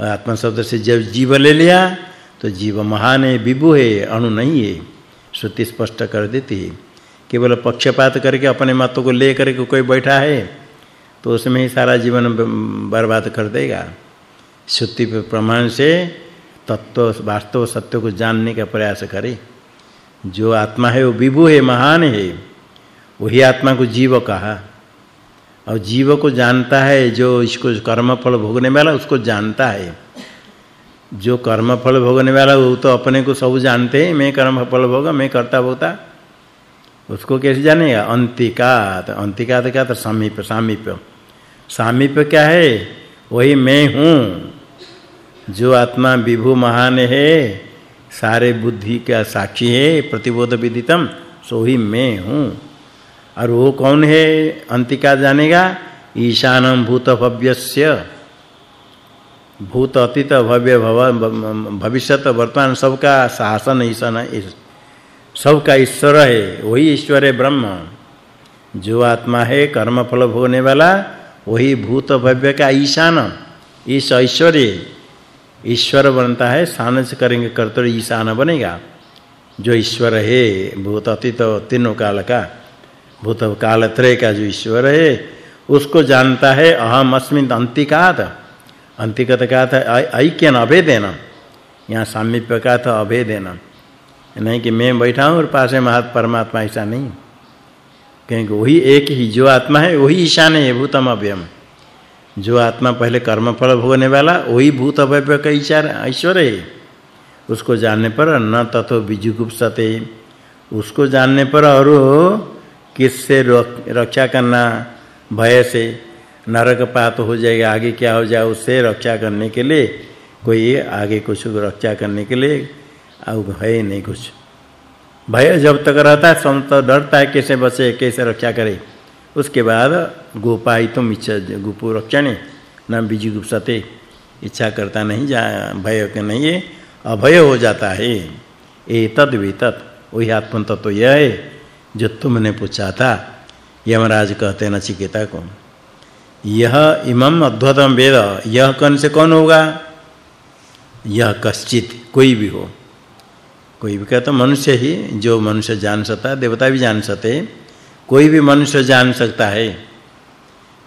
आत्मा शब्द से जब जीव ले लिया तो जीव महान है, विभु है, अणु नहीं है। श्रुति स्पष्ट कर देती है। केवल पक्षपात करके अपने मत को ले करके कोई बैठा है तो उसमें ही सारा जीवन बर्बाद कर देगा। श्रुति प्रमाण से तत्व, वास्तव सत्य को जानने का प्रयास करे। जो आत्मा है, वो विभु है, महान है, वही आत्मा को जीव कहा। और जीव को जानता है, जो इसको कर्म फल भोगने वाला, उसको जानता है। जो कर्म फल भोगने वाला, वो तो अपने को सब जानते हैं, मैं कर्म फल भोग, मैं करता भोगता उसको कैसे जानेगा? अंतिकात अंतिकात क्या? तो समीप सामीप्य सामीप्य क्या है? वही मैं हूँ। जो आत्मा विभु महान है, सारे बुद्धि का साक्षी है, प्रतिबोध विदितम, सो ही मैं हूँ। और वो कौन है? अंतिका जानेगा? ईशानम भूत भव्यस्य भूत अतीत भव्य भव भविष्यत वर्तमान सबका शासन, ईशान सबका ईश्वर है, वही ईश्वर है ब्रह्म। जो आत्मा है कर्म फल भोगने वाला, वही भूत भव्य का ईशान। ईश ऐश्वर्य। ईश्वर बनता है स्थान से करेंगे कर्तव्य, ईशान बनेगा। जो ईश्वर है, भूत अतीत तीनों काल का, भूत काल त्रय का जो ईश्वर है, उसको जानता है, अहम अस्मिन अंतिकात। अंतिकत का था ऐक्य न अभेदेन। यहाँ सामीप्य का था, अभेदेन। नहीं कि मैं बैठा हूँ और पास में महात परमात्मा ऐसा नहीं क्योंकि वही एक ही जो आत्मा है, वही ईशान है भूतम अव्यम जो आत्मा पहले कर्म फल भोगने वाला, वही भूत अभव्य का ईचार, ऐश्वर्य है। उसको जानने पर न ततो विजुगुप्सते उसको जानने पर और किससे रक्षा करना भय से? नरक पात हो जाएगा, आगे क्या हो जाए उससे रक्षा करने के लिए? कोई आगे कुछ रक्षा करने के लिए अब है नहीं कुछ। भय जब तक रहता है तो डरता है, कैसे बचे कैसे रक्षा करे। उसके बाद गोपाई तुम इच्छा, गुपु रक्षणे, न बीजी गुप्सते। इच्छा करता नहीं, जा, भय के नहीं है, अभय हो जाता है। ए तद वितत वही आत्म तत्व यह है, जो तुमने पूछा था। यमराज कहते नचिकेता को, यह इमम अद्भुतम वेद, यह कौन से कौन होगा? यह कश्चित, कोई भी हो। कोई भी कहता, मनुष्य ही जो मनुष्य जान सकता है, देवता भी जान सकते कोई भी मनुष्य जान सकता है।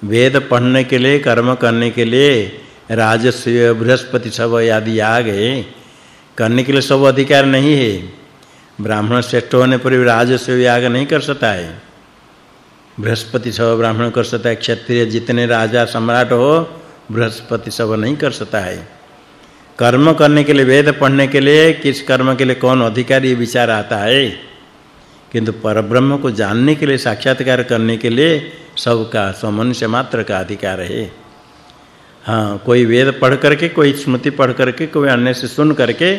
वेद पढ़ने के लिए, कर्म करने के लिए, राजस्व, बृहस्पति सब आदि आ गए करने के लिए सब अधिकार नहीं है। ब्राह्मण श्रेष्ठ होने पर भी राजस्व याग नहीं कर सकता है। बृहस्पति सब ब्राह्मण कर सकता है, क्षत्रिय जितने राजा सम्राट हो, बृहस्पति सब नहीं कर सकता है। कर्म करने के लिए, वेद पढ़ने के लिए, किस कर्म के लिए कौन अधिकारी विचार आता है। किंतु परब्रह्म को जानने के लिए, साक्षात्कार करने के लिए सबका समनुष्य मात्र का अधिकार है। हाँ कोई वेद पढ़ करके, कोई स्मृति पढ़ करके, कोई अन्य से सुन करके,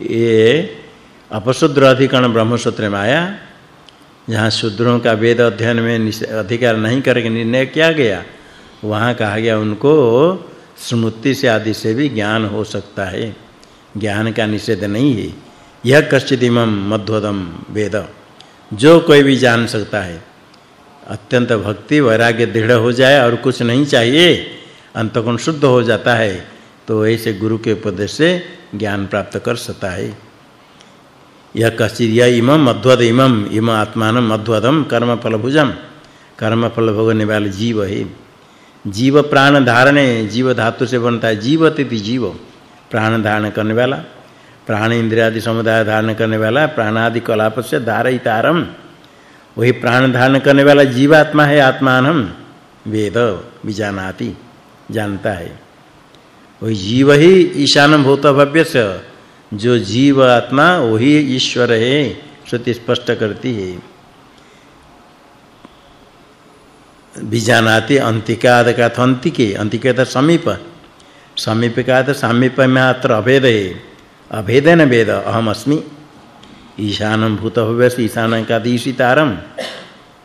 ये अपशुद्र अधिकरण ब्रह्मसूत्र में आया। जहाँ शूद्रों का वेद अध्ययन में अधिकार नहीं करके निर्णय किया गया, वहाँ कहा गया, उनको स्मृति से आदि से भी ज्ञान हो सकता है। ज्ञान का निषेध नहीं है। यह कश्चिदिमम मध्वदम वेद। जो कोई भी जान सकता है। अत्यंत भक्ति, वैराग्य, दृढ़ हो जाए और कुछ नहीं चाहिए अंतकोण शुद्ध हो जाता है तो ऐसे गुरु के उपदेश से ज्ञान प्राप्त कर सकता है। यह कश्चिद, यह इमम मध्वद इमम इम आत्मान मध्वदम कर्म फल भुजम कर्म फल भोगने वाले जीव है। जीव प्राण धारणे जीव धातु से बनता है। जीवति जीव। प्राण धारण करने वाला, प्राण इंद्रिय आदि समुदाय धारण करने वाला, प्राणादि कलाप से धारयितारम वही प्राण धारण करने वाला जीवात्मा है आत्मानम। वेद विजानाति, जानता है। वही जीव ही ईशानम भूत भव्य से जो जीव आत्मा, वही ईश्वर है, श्रुति स्पष्ट करती है। बीजानाति अंतिकाद का अंतिके अंतिके समीप। समीप का था समीप में मात्र अभेद। है अभेदन वेद अहम अस्मि ईशानम भूत भव्य ईशान का ईशितारम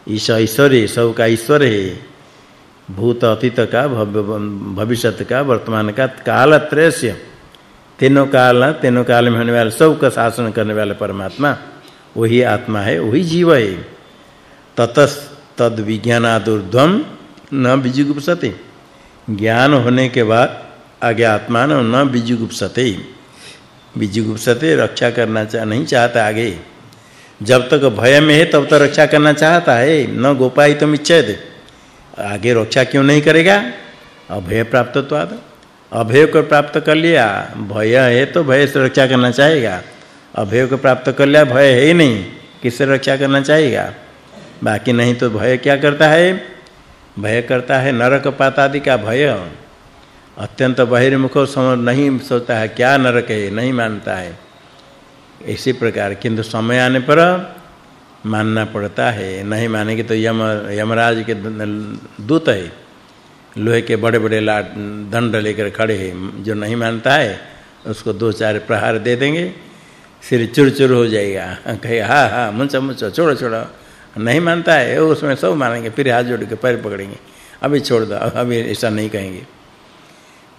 ईश ऐश्वर्य सब का ईश्वर। है भूत अतीत का भविष्यत का वर्तमान का काल त्रयस्य तीनों काल तीनों काल में होने वाले सब का शासन करने वाले परमात्मा, वही आत्मा है, वही जीव है। ततस तद विज्ञानादुर्ध्वम न बीजुगुप्सते ज्ञान होने के बाद आत्मा न बीजुगुप्सते बीजुगुप्सते रक्षा करना चाह नहीं चाहता आगे। जब तक भय में है, तब तक रक्षा करना चाहता है। न गोपाई तुम इच्छेद। आगे रक्षा क्यों नहीं करेगा? अभय प्राप्तत्वाद अभय को प्राप्त कर लिया। भय है तो भय से रक्षा करना चाहेगा। अभय को प्राप्त कर लिया, भय है ही नहीं। किससे रक्षा करना चाहेगा? बाकी नहीं तो भय क्या करता है? भय करता है नरक पातादि का भय। अत्यंत बहिर्मुख समझ नहीं सोचता है क्या नरक है नहीं मानता है। इसी प्रकार किंतु समय आने पर मानना पड़ता है। नहीं मानेंगे तो यम, यमराज के दूत है, लोहे के बड़े-बड़े दंड लेकर खड़े हैं। जो नहीं मानता है, उसको दो चार प्रहार दे देंगे, सिर चुर-चुर हो जाएगा। कहे, हाँ हाँ, मुंचा मुंचा, छोड़ो छोड़ो। नहीं मानता है उसमें सब मानेंगे, फिर हाथ जोड़ के पैर पकड़ेंगे। अभी छोड़ दो, अभी ऐसा नहीं कहेंगे।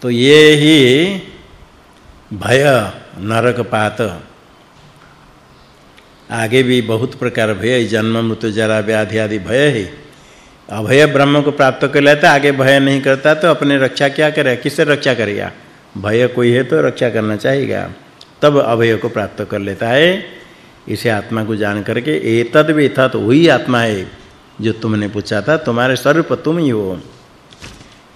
तो ये ही भय नरक पात आगे भी बहुत प्रकार भय, जन्म, मृत्यु, जरा, व्याधि आदि भय है। अभय ब्रह्म को प्राप्त कर लेता, आगे भय नहीं करता तो अपने रक्षा क्या करे? किससे रक्षा करेगा? भय कोई है तो रक्षा करना चाहेगा। तब अभय को प्राप्त कर लेता है। इसे आत्मा को जान करके एतद वेथा तो वही आत्मा है जो तुमने पूछा था, तुम्हारे स्वरूप तुम ही हो।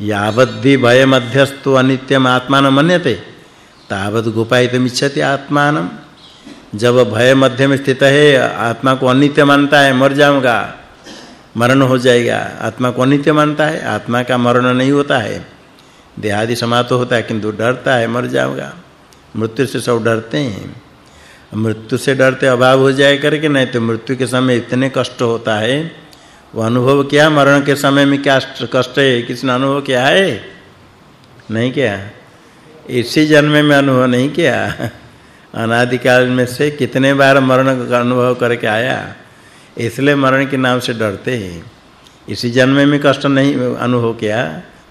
यावद्दि भय मध्यस्थो अनित्यम आत्मान मन्यते। तावद गोपायितमिच्छति आत्मानम जब भय मध्य में स्थित है, आत्मा को अनित्य मानता है, मर जाऊँगा। मरण हो जाएगा। आत्मा को अनित्य मानता है, आत्मा का मरण नहीं होता है। देहादि समाप्त होता है, किंतु डरता है, मर जाऊँगा। मृत्यु से सब डरते हैं। मृत्यु से डरते अभाव हो जाए करके, नहीं तो मृत्यु के समय इतने कष्ट होता है। वो अनुभव क्या, मरण के समय में क्या कष्ट है? किसने अनुभव किया है? नहीं क्या। इसी जन्म में अनुभव नहीं किया। अनादि काल में से कितने बार मरण का अनुभव करके आया? इसलिए मरण के नाम से डरते हैं। इसी जन्म में कष्ट नहीं अनुभव किया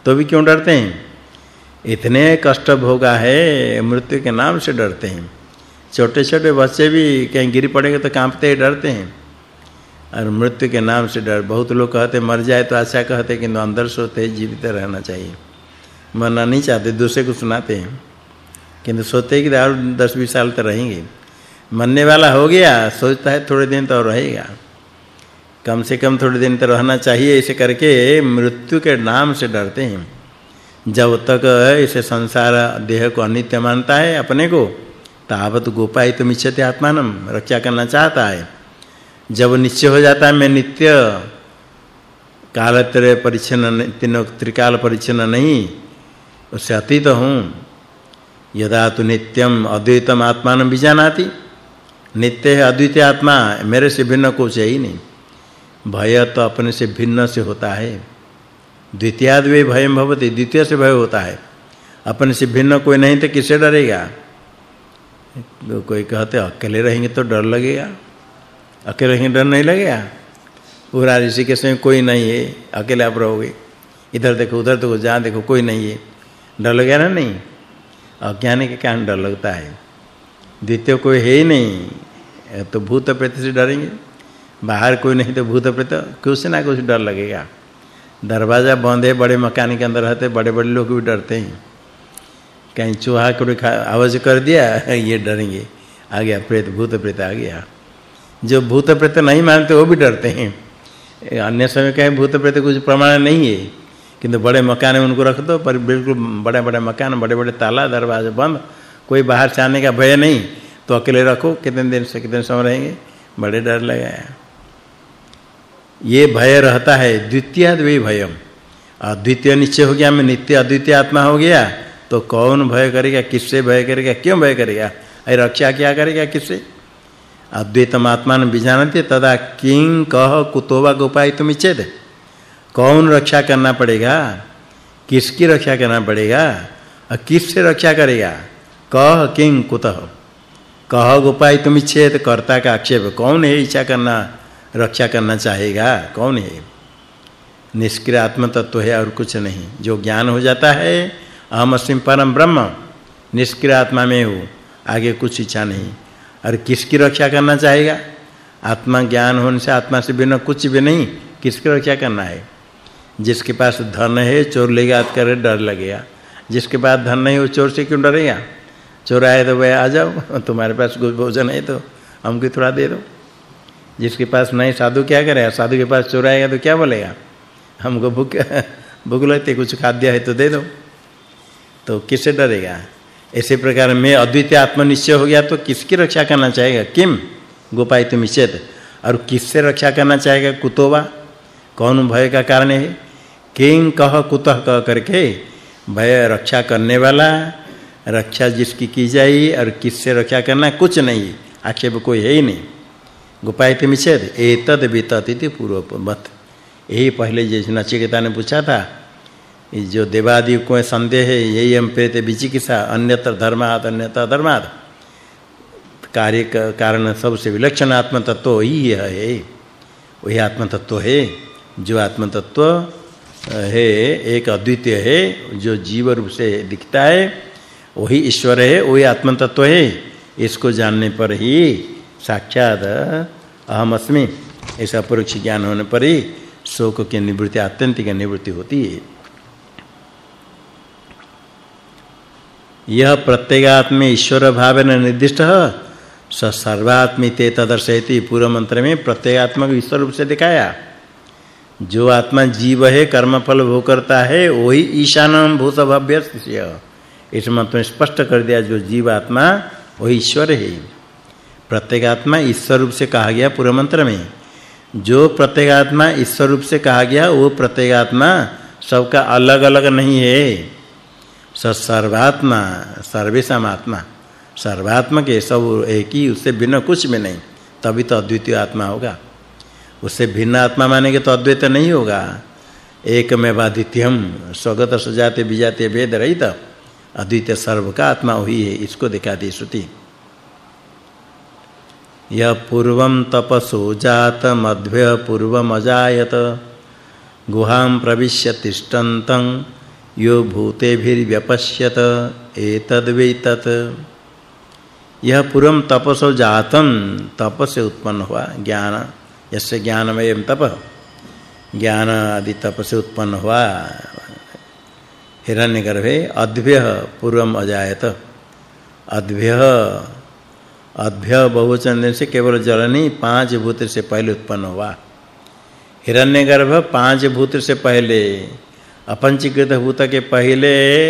तो भी क्यों डरते हैं? इतने कष्ट भोगा है, मृत्यु के नाम से डरते हैं। छोटे-छोटे बच्चे भी कहीं गिर पड़ेंगे तो कांपते ही डरते हैं। और मृत्यु के नाम से डर, बहुत लोग कहते मर जाए तो आशा कहते किंतु अंदर सोते जीवित रहना चाहिए। मरना नहीं चाहते, दूसरे को सुनाते हैं। किंतु सोते कि और 10 20 साल तक रहेंगे। मरने वाला हो गया, सोचता है थोड़े दिन तो रहेगा। कम से कम थोड़े दिन तो रहना चाहिए, इसे करके मृत्यु के नाम से डरते हैं। जब तक इसे संसार देह को अनित्य मानता है अपने को तावत गोपायित मिच्छते आत्मानम रक्षा करना चाहता है। जब निश्चय हो जाता है मैं नित्य कालत्रय परिच्छन तीनों त्रिकाल परिच्छन नहीं, उससे अतीत हूँ। यदा तु नित्यम अद्वैतम आत्मान विजानाति नित्य है अद्वितीय आत्मा, मेरे से भिन्न कुछ है ही नहीं। भय तो अपने से भिन्न से होता है। द्वितीयाद वे भयम भवति, द्वितीय से भय होता है। अपने से भिन्न कोई नहीं तो किससे डरेगा? तो कोई कहते अकेले रहेंगे तो डर लगेगा। अकेले रहेंगे डर नहीं लगेगा। पूरा ऋषि के समय कोई नहीं है, अकेले आप रहोगे। इधर देखो, उधर देखो, जहाँ देखो, कोई नहीं है। डर लगेगा ना नहीं? अज्ञान के कारण डर लगता है। द्वितीय कोई है ही नहीं तो भूत प्रेत से डरेंगे। बाहर कोई नहीं तो भूत प्रेत कुछ ना कुछ डर लगेगा? दरवाज़ा बंद है, बड़े मकान के अंदर रहते, बड़े-बड़े लोग भी डरते हैं। कहीं चूहा कोई आवाज़ कर दिया, ये डरेंगे। आ गया, प्रेत भूत प्रेत आ गया। जो भूत प्रेत नहीं मानते, वो भी डरते हैं। अन्य समय कहीं भूत प्रेत कुछ प्रमाण नहीं है। किंतु बड़े मकान में उनको रख दो, पर बिल्कुल बड़े-बड़े मकान, बड़े-बड़े ताला, दरवाजे बंद। कोई बाहर से आने का भय नहीं। तो अकेले रखो, कितने दिन से कितने समय रहेंगे? बड़े डर लगाया ये भय रहता है द्वितीय द्वै भयम। अद्वितीय निश्चय हो गया, मैं नित्य अद्वितीय आत्मा हो गया। तो कौन भय करेगा, किससे भय करेगा, क्यों भय करेगा? अरे रक्षा क्या करेगा किससे? अद्वैतम आत्मान विजानते तदा किं कह कुतोवा गोपायितुम इच्छेद। कौन रक्षा करना पड़ेगा? किसकी रक्षा करना पड़ेगा? और किससे रक्षा करेगा? कह किं कुतः? कह गोपाय तुम इच्छेत कर्ता का आक्षेप। कौन है इच्छा करना, रक्षा करना चाहेगा? कौन है? निष्क्रिय आत्म तत्व है और कुछ नहीं। जो ज्ञान हो जाता है अहम अस्मि परम ब्रह्म निष्क्रिय आत्मा में हूँ, आगे कुछ इच्छा नहीं। और किसकी रक्षा करना चाहेगा? आत्मा ज्ञान होने से आत्मा से बिना कुछ भी नहीं, किसकी रक्षा करना है? जिसके पास धन है, चोर लेगा कर डर लगेगा। जिसके पास धन नहीं, वो चोर से क्यों डरेगा? चोर आए तो भाई आ जाओ, तुम्हारे पास कुछ भोजन है तो हमको थोड़ा दे दो। जिसके पास नहीं, साधु क्या करेगा? साधु के पास चोर आएगा तो क्या बोलेगा? हमको भूख भूख लगती कुछ खाद्य है तो दे दो। तो किससे डरेगा? ऐसे प्रकार में अद्वितीय आत्मनिश्चय हो गया तो किसकी रक्षा करना चाहेगा? किम? गोपायित मिचेत और किससे रक्षा करना चाहेगा? कुतोवा। कौन भय का कारण है? किं कह कुतः कह करके भय रक्षा करने वाला, रक्षा जिसकी की जाए और किससे रक्षा करना कुछ नहीं। आक्षेप कोई है ही नहीं। गोपायित मिचेत एतद विततिति पूर्ववत यही पहले जैसे नचिकेता ने पूछा था जो देवादि को संदेह है यही हम प्रेत विचिकित्सा अन्यत्र धर्मात् अन्यत्र धर्मात् कार्य कारण सबसे विलक्षण आत्म तत्व ही है वही आत्म तत्व है जो आत्म तत्व है एक अद्वितीय है जो जीव रूप से दिखता है वही ईश्वर है वही आत्म तत्व है इसको जानने पर ही साक्षात अहम अस्मि ऐसा परोक्ष ज्ञान होने पर ही शोक की निवृत्ति आत्यंतिक निवृत्ति होती है यह प्रत्येगात्म ईश्वर भावेन निर्दिष्ट स सर्वात्मिते तदर्शयति। पूर्व मंत्र में प्रत्येगात्मक ईश्वर रूप से दिखाया। जो आत्मा जीव है, कर्मफल भोग करता है, वही ईशानम भूत भव्य इस मंत्र में स्पष्ट कर दिया, जो जीव आत्मा, वही ईश्वर है। प्रत्येगात्मा ईश्वर रूप से कहा गया पूर्व मंत्र में। जो प्रत्येगात्मा ईश्वर रूप से कहा गया, वो प्रत्येगात्मा सबका अलग-अलग नहीं है। स सर्वात्मा सर्वेशम आत्मा सर्वात्मा के सब एक ही, उससे भिन्न कुछ भी नहीं। तभी तो अद्वितीय आत्मा होगा। उससे भिन्न आत्मा मानेंगे तो अद्वैत नहीं होगा। एक में स्वगत सजाते विजाते भेद रहित। अद्वितीय सर्व का आत्मा हुई है, इसको दिखाती श्रुति। यह पूर्वम तपसो जात मध्य पूर्वम अजायत गुहां प्रविश्य तिष्ठन्तं यो भूतेभिर्व्यपश्यत एतद्वैतत्। यह पूर्वम तपसो जातम तप से उत्पन्न हुआ, ज्ञान। यस्य ज्ञानमय तप ज्ञान आदि तप से उत्पन्न हुआ। हिरण्यगर्भे अद्भ्य पूर्वम अजायत। अद्भ्य अद्भ्य बहुवचन से केवल जल नहीं, पाँच भूत से पहले उत्पन्न हुआ। हिरण्यगर्भ पाँच भूत से पहले अपंचीकृत भूत के पहले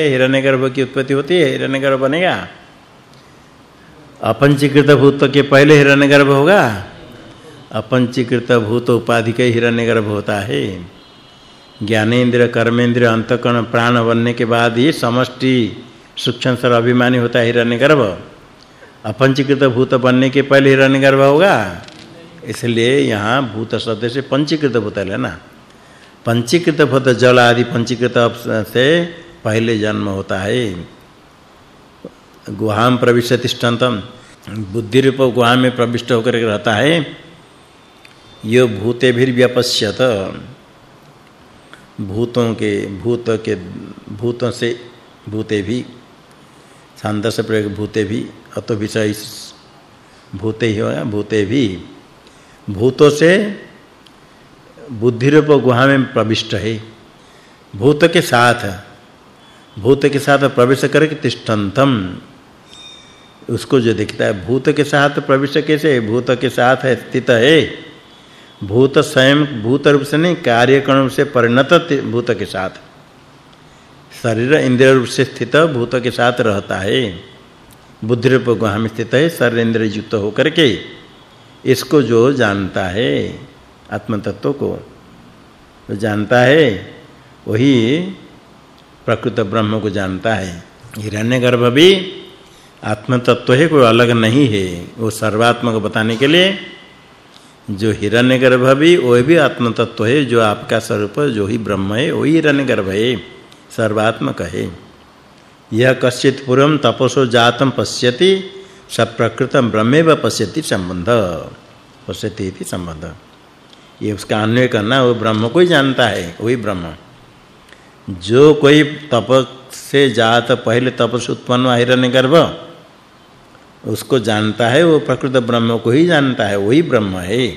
हिरण्यगर्भ की उत्पत्ति होती है, हिरण्यगर्भ बनेगा। अपंचीकृत भूत के पहले हिरण्यगर्भ होगा। अपंचीकृत भूत उपाधि के हिरण्यगर्भ होता है। ज्ञानेंद्र कर्मेंद्र अंतकरण, प्राण बनने के बाद ये समष्टि, सूक्ष्म सर अभिमानी होता है हिरण्यगर्भ। अपंचीकृत भूत बनने के पहले हिरण्यगर्भ होगा। इसलिए यहाँ भूत शब्द से पंचीकृत भूत लेना पंचीकृत भूत जल आदि पंचीकृत से पहले जन्म होता है। गुहाम प्रविश्य तिष्ठन्तम बुद्धि रूप गुहा में प्रविष्ट होकर रहता है। यो भूते भी व्यपश्यत। भूतों के, भूत के, भूतों से भूते भी, छांदस प्रयोग भूते भी अतो विषय भूते ही होगा भूते भी। भूतों से बुद्धि रूप गुहा में प्रविष्ट है। भूत के साथ, भूत के साथ प्रवेश करके तिष्ठन्तम। उसको जो दिखता है, भूत के साथ प्रवेश कैसे? भूत के साथ स्थित है। भूत स्वयं, भूत रूप से नहीं, कार्य कण से परिणत भूत के साथ। शरीर इंद्रिय रूप से स्थित, भूत के साथ रहता है। बुद्धि रूप गुहा में स्थित है, शरीर इंद्रिय युक्त होकर के इसको जो जानता है। आत्म तत्व को जो जानता है, वही प्रकृत ब्रह्म को जानता है। हिरण्यगर्भ भी आत्म तत्व है, कोई अलग नहीं है। वो सर्वात्मक बताने के लिए, जो हिरण्यगर्भ भी, वो भी आत्म तत्व है, जो आपका स्वरूप, जो ही ब्रह्म है वही हिरण्यगर्भ है, सर्वात्मक है। यह कश्चित पूर्वम तपसो जातम पश्यति सब प्रकृतम ब्रह्मेव पश्यति संबंध। पश्यति इति संबंध। ये उसका अन्वय करना वो ब्रह्म को ही जानता है, वही ब्रह्म। जो कोई तप से जात, पहले तप से उत्पन्न हिरण्यगर्भ, उसको जानता है, वो प्रकृत ब्रह्म को ही जानता है, वही ब्रह्म है।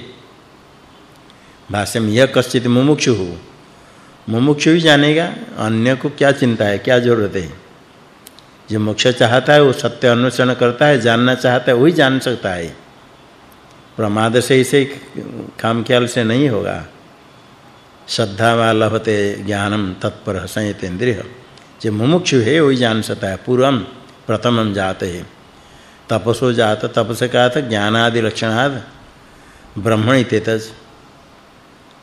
भाष्य में यह कश्चित मुमुक्षु हो। मुमुक्षु ही जानेगा, अन्य को क्या चिंता है, क्या ज़रूरत है? जो मोक्ष चाहता है, वो सत्य अन्वेषण करता है, जानना चाहता है वही जान सकता है। प्रमाद से इसे काम ख्याल से नहीं होगा। श्रद्धा वा लभते ज्ञानम तत्पर संयत इंद्रिय। जो मुमुक्षु है, वही जान सकता है। पूर्वम प्रथमम जात है। तपसो जात, तपस का था ज्ञानादि लक्षणाद, ब्रह्मण इतेतज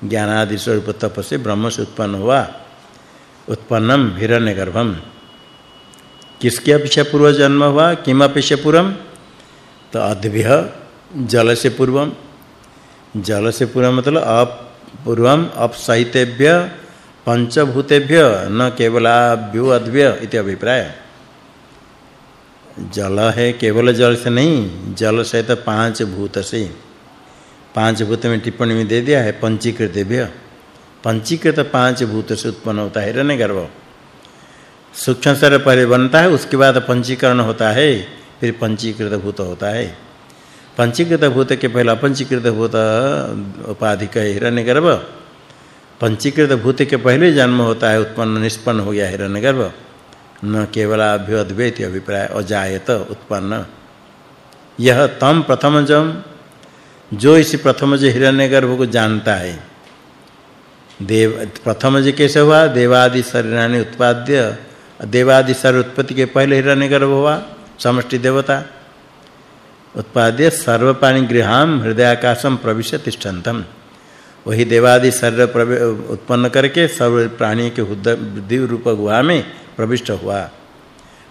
ज्ञानादि स्वरूप तप से ब्रह्म से उत्पन्न हुआ। उत्पन्नम हिरण्यगर्भम। किसके अपेक्षा पूर्व जन्म हुआ? किम अपेक्षा पूर्वम? तो अद्भ्य जल से पूर्वम जल से पूर्व मतलब अप पूर्वम अपसहितेभ्य पंचभूतेभ्य, न केवलाभ्यो अद्भ्य इति अभिप्राय। जल है केवल जल से नहीं, जल से तो पाँच भूत से। पाँच भूत में टिप्पणी में दे दिया है, पंचीकृतेभ्य। पंचीकृत पाँच भूत से उत्पन्न होता है हिरण्य सूक्ष्म शरीर पहले बनता है, उसके बाद पंचीकरण होता है, फिर पंचीकृत भूत होता है। पंचीकृत भूत के पहले अपंचीकृत भूत उपाधि का हिरण्यगर्भ। पंचीकृत भूत के पहले जन्म होता है, उत्पन्न निष्पन्न हो गया हिरण्यगर्भ। न केवल अभ्युद्वैत अभिप्राय, अजायत उत्पन्न। यह तम प्रथम जम जो इस प्रथम जो हिरण्यगर्भ को जानता है, देव प्रथम जो कैसे हुआ? देवादि शरीरानि उत्पाद्य, देवादि शरीर उत्पत्ति के पहले हिरण्यगर्भ हुआ, समष्टि देवता। उत्पाद्य सर्वपाणि गृहाम हृदयाकाशम प्रविश्य तिष्ठन्तम। वही देवादि शरीर उत्पन्न करके सर्व प्राणी के बुद्धि रूप गुहा में प्रविष्ट हुआ।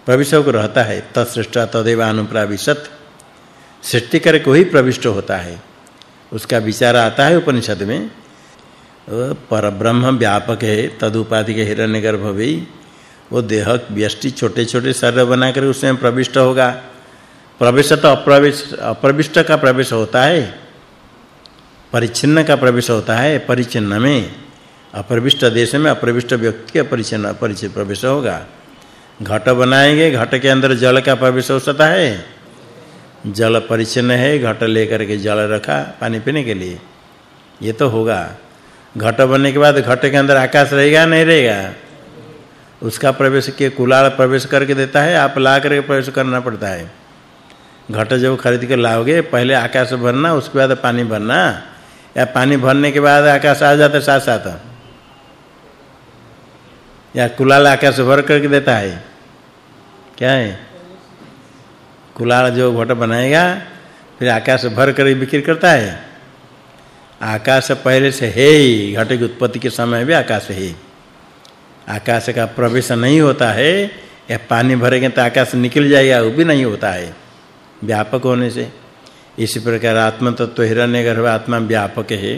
प्रविष्ट होकर रहता है। तत्सृष्ट तदेवानुप्राविशत। सृष्टि करके वही प्रविष्ट होता है। उसका विचार आता है उपनिषद में। पर ब्रह्म व्यापक है, तदुपाधि के हिरण्यगर्भ भी। वो देह व्यष्टि छोटे-छोटे शरीर बनाकर उसमें प्रविष्ट होगा। प्रवेश तो अप्रवेश, अप्रविष्ट का प्रवेश होता है परिचिन्न का प्रवेश होता है परिचिन्न में, अप्रविष्ट देश में अप्रविष्ट व्यक्ति का परिचिन्न परिचय प्रवेश होगा। घट बनाएँगे, घट के अंदर जल का प्रवेश हो सकता है। जल परिचिन्न है, घट लेकर के जल रखा पानी पीने के लिए। ये तो होगा। घट बनने के बाद घट के अंदर आकाश रहेगा, नहीं रहेगा? उसका प्रवेश के कुलाल प्रवेश करके देता है, आप ला करके प्रवेश करना पड़ता है। घट जब खरीद कर लाओगे, पहले आकाश भरना, उसके बाद पानी भरना। या पानी भरने के बाद आकाश आ जाता है साथ साथ। या कुलाल आकाश भर करके देता है। क्या है? कुलाल जो घट बनाएगा, फिर आकाश भर कर बिक्री करता है। आकाश पहले से है ही, घट की उत्पत्ति के समय भी आकाश है। आकाश का प्रवेश नहीं होता है, या पानी भरेंगे तो आकाश निकल जाएगा, वो भी नहीं होता है। व्यापक होने से। इसी प्रकार आत्म तत्व हिरण्यगर्भ आत्मा व्यापक है।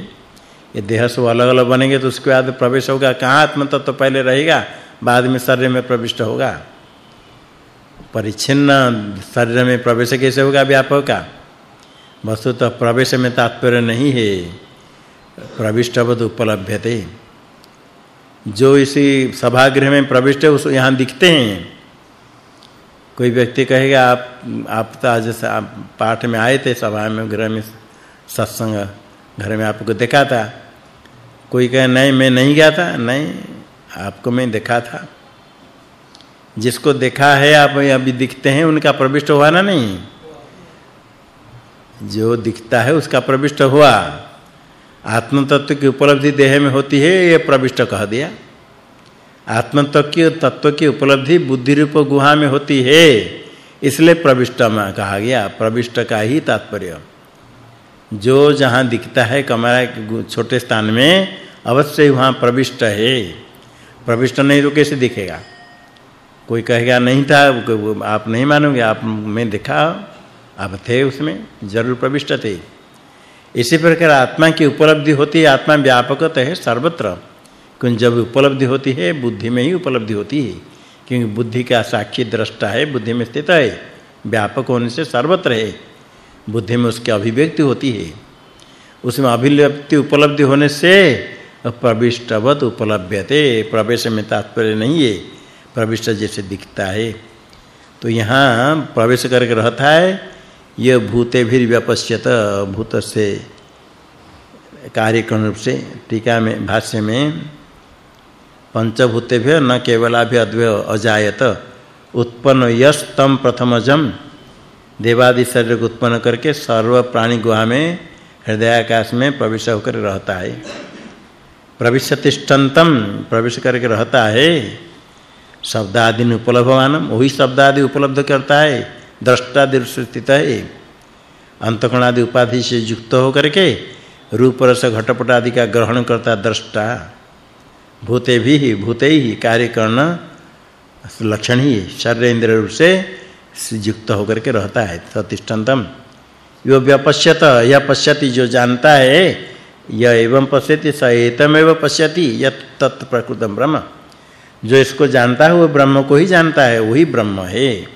ये देह से अलग-अलग बनेंगे तो उसके बाद प्रवेश होगा। कहाँ आत्म तत्व पहले रहेगा? बाद में शरीर में प्रविष्ट होगा। परिच्छिन्न शरीर में प्रवेश कैसे होगा व्यापक का? वस्तु तो प्रवेश में तात्पर्य नहीं है। प्रविष्ट प्रविष्टवद उपलभ्यते जो इसी सभागृह में प्रविष्ट है, उस यहाँ दिखते हैं। कोई व्यक्ति कहेगा, आप आप तो आज पाठ में आए थे सभा में, गृह में सत्संग, घर में आपको देखा था। कोई कहे, नहीं, मैं नहीं गया था। नहीं, आपको मैं देखा था। जिसको देखा है, आप अभी दिखते हैं, उनका प्रविष्ट हुआ ना नहीं? जो दिखता है, उसका प्रविष्ट हुआ। आत्म तत्व की उपलब्धि देह में होती है, ये प्रविष्ट कह दिया। आत्म तत्व की तत्व की उपलब्धि बुद्धि रूप गुहा में होती है। इसलिए प्रविष्ट में कहा गया, प्रविष्ट का ही तात्पर्य। जो जहाँ दिखता है कमरा छोटे स्थान में, अवश्य वहाँ प्रविष्ट है। प्रविष्ट नहीं तो कैसे दिखेगा? कोई कहेगा, नहीं था आप नहीं मानोगे, आप मैं देखा आप थे उसमें, ज़रूर प्रविष्ट थे। इसी प्रकार आत्मा की उपलब्धि होती है, आत्मा व्यापकत है सर्वत्र। क्योंकि जब उपलब्धि होती है, बुद्धि में ही उपलब्धि होती है। क्योंकि बुद्धि का साक्षी दृष्टा है, बुद्धि में स्थित है, व्यापक होने से सर्वत्र है। बुद्धि में उसकी अभिव्यक्ति होती है। उसमें अभिव्यक्ति उपलब्धि होने से प्रविष्टवत उपलभ्यते प्रवेश में तात्पर्य नहीं है, प्रविष्ट जैसे दिखता है। तो यहाँ प्रवेश करके रहता है यह भूते भी व्यपश्यत भूत से कार्यक्रम रूप से, टीका में, भाष्य में पंचभूतेभ्य न केवलाभ्य अजायत। उत्पन्न यस्तम प्रथमजम। देवादि शरीर को उत्पन्न करके सर्व प्राणी गुहा में, हृदयाकाश में प्रवेश होकर रहता है। प्रविश्य तिष्ठन्तम प्रवेश करके रहता है। शब्द आदि उपलब्धमान वही शब्द आदि उपलब्ध करता है। दृष्टा स्थित है। अंतकण आदि उपाधि से युक्त होकर के रूप रस घटपट आदि का ग्रहण करता दृष्टा। भूते भी भूते ही कार्य करना लक्षण ही शरीर इंद्र रूप से युक्त होकर के रहता है सतिष्ठन्तम यो व्यपश्यत, यह पश्यति जो जानता है, यह एवं पश्यति, स एतमेव पश्यति, यत तत् प्रकृतम ब्रह्म। जो इसको जानता है, वो ब्रह्म को ही जानता है, वही ब्रह्म है।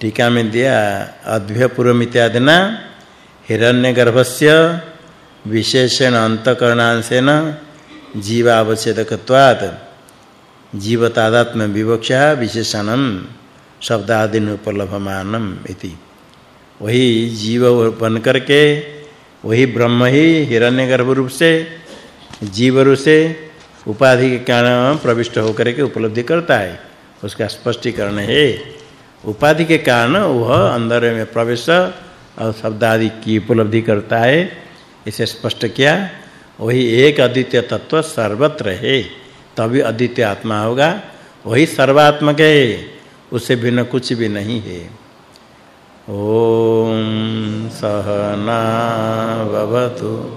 टीका में दिया, अद्भ्य पूर्व इत्यादिना, हिरण्यगर्भस्य विशेषण, अंतकरणांशेन जीवावच्छेदकत्वात् जीवतादात्म विवक्षा विशेषणम शब्दादीन उपलभमानम इति। वही जीव बन करके वही ब्रह्म ही हिरण्यगर्भ रूप से जीव रूप से उपाधि के कारण प्रविष्ट होकर के उपलब्धि करता है। उसका स्पष्टीकरण है। उपाधि के कारण वह अंदर में प्रवेश और शब्द आदि की उपलब्धि करता है। इसे स्पष्ट किया। वही एक अद्वितीय तत्व सर्वत्र है, तभी अद्वितीय आत्मा होगा। वही सर्वात्मक है उससे भिन्न कुछ भी नहीं है। ओम सहना भवतु।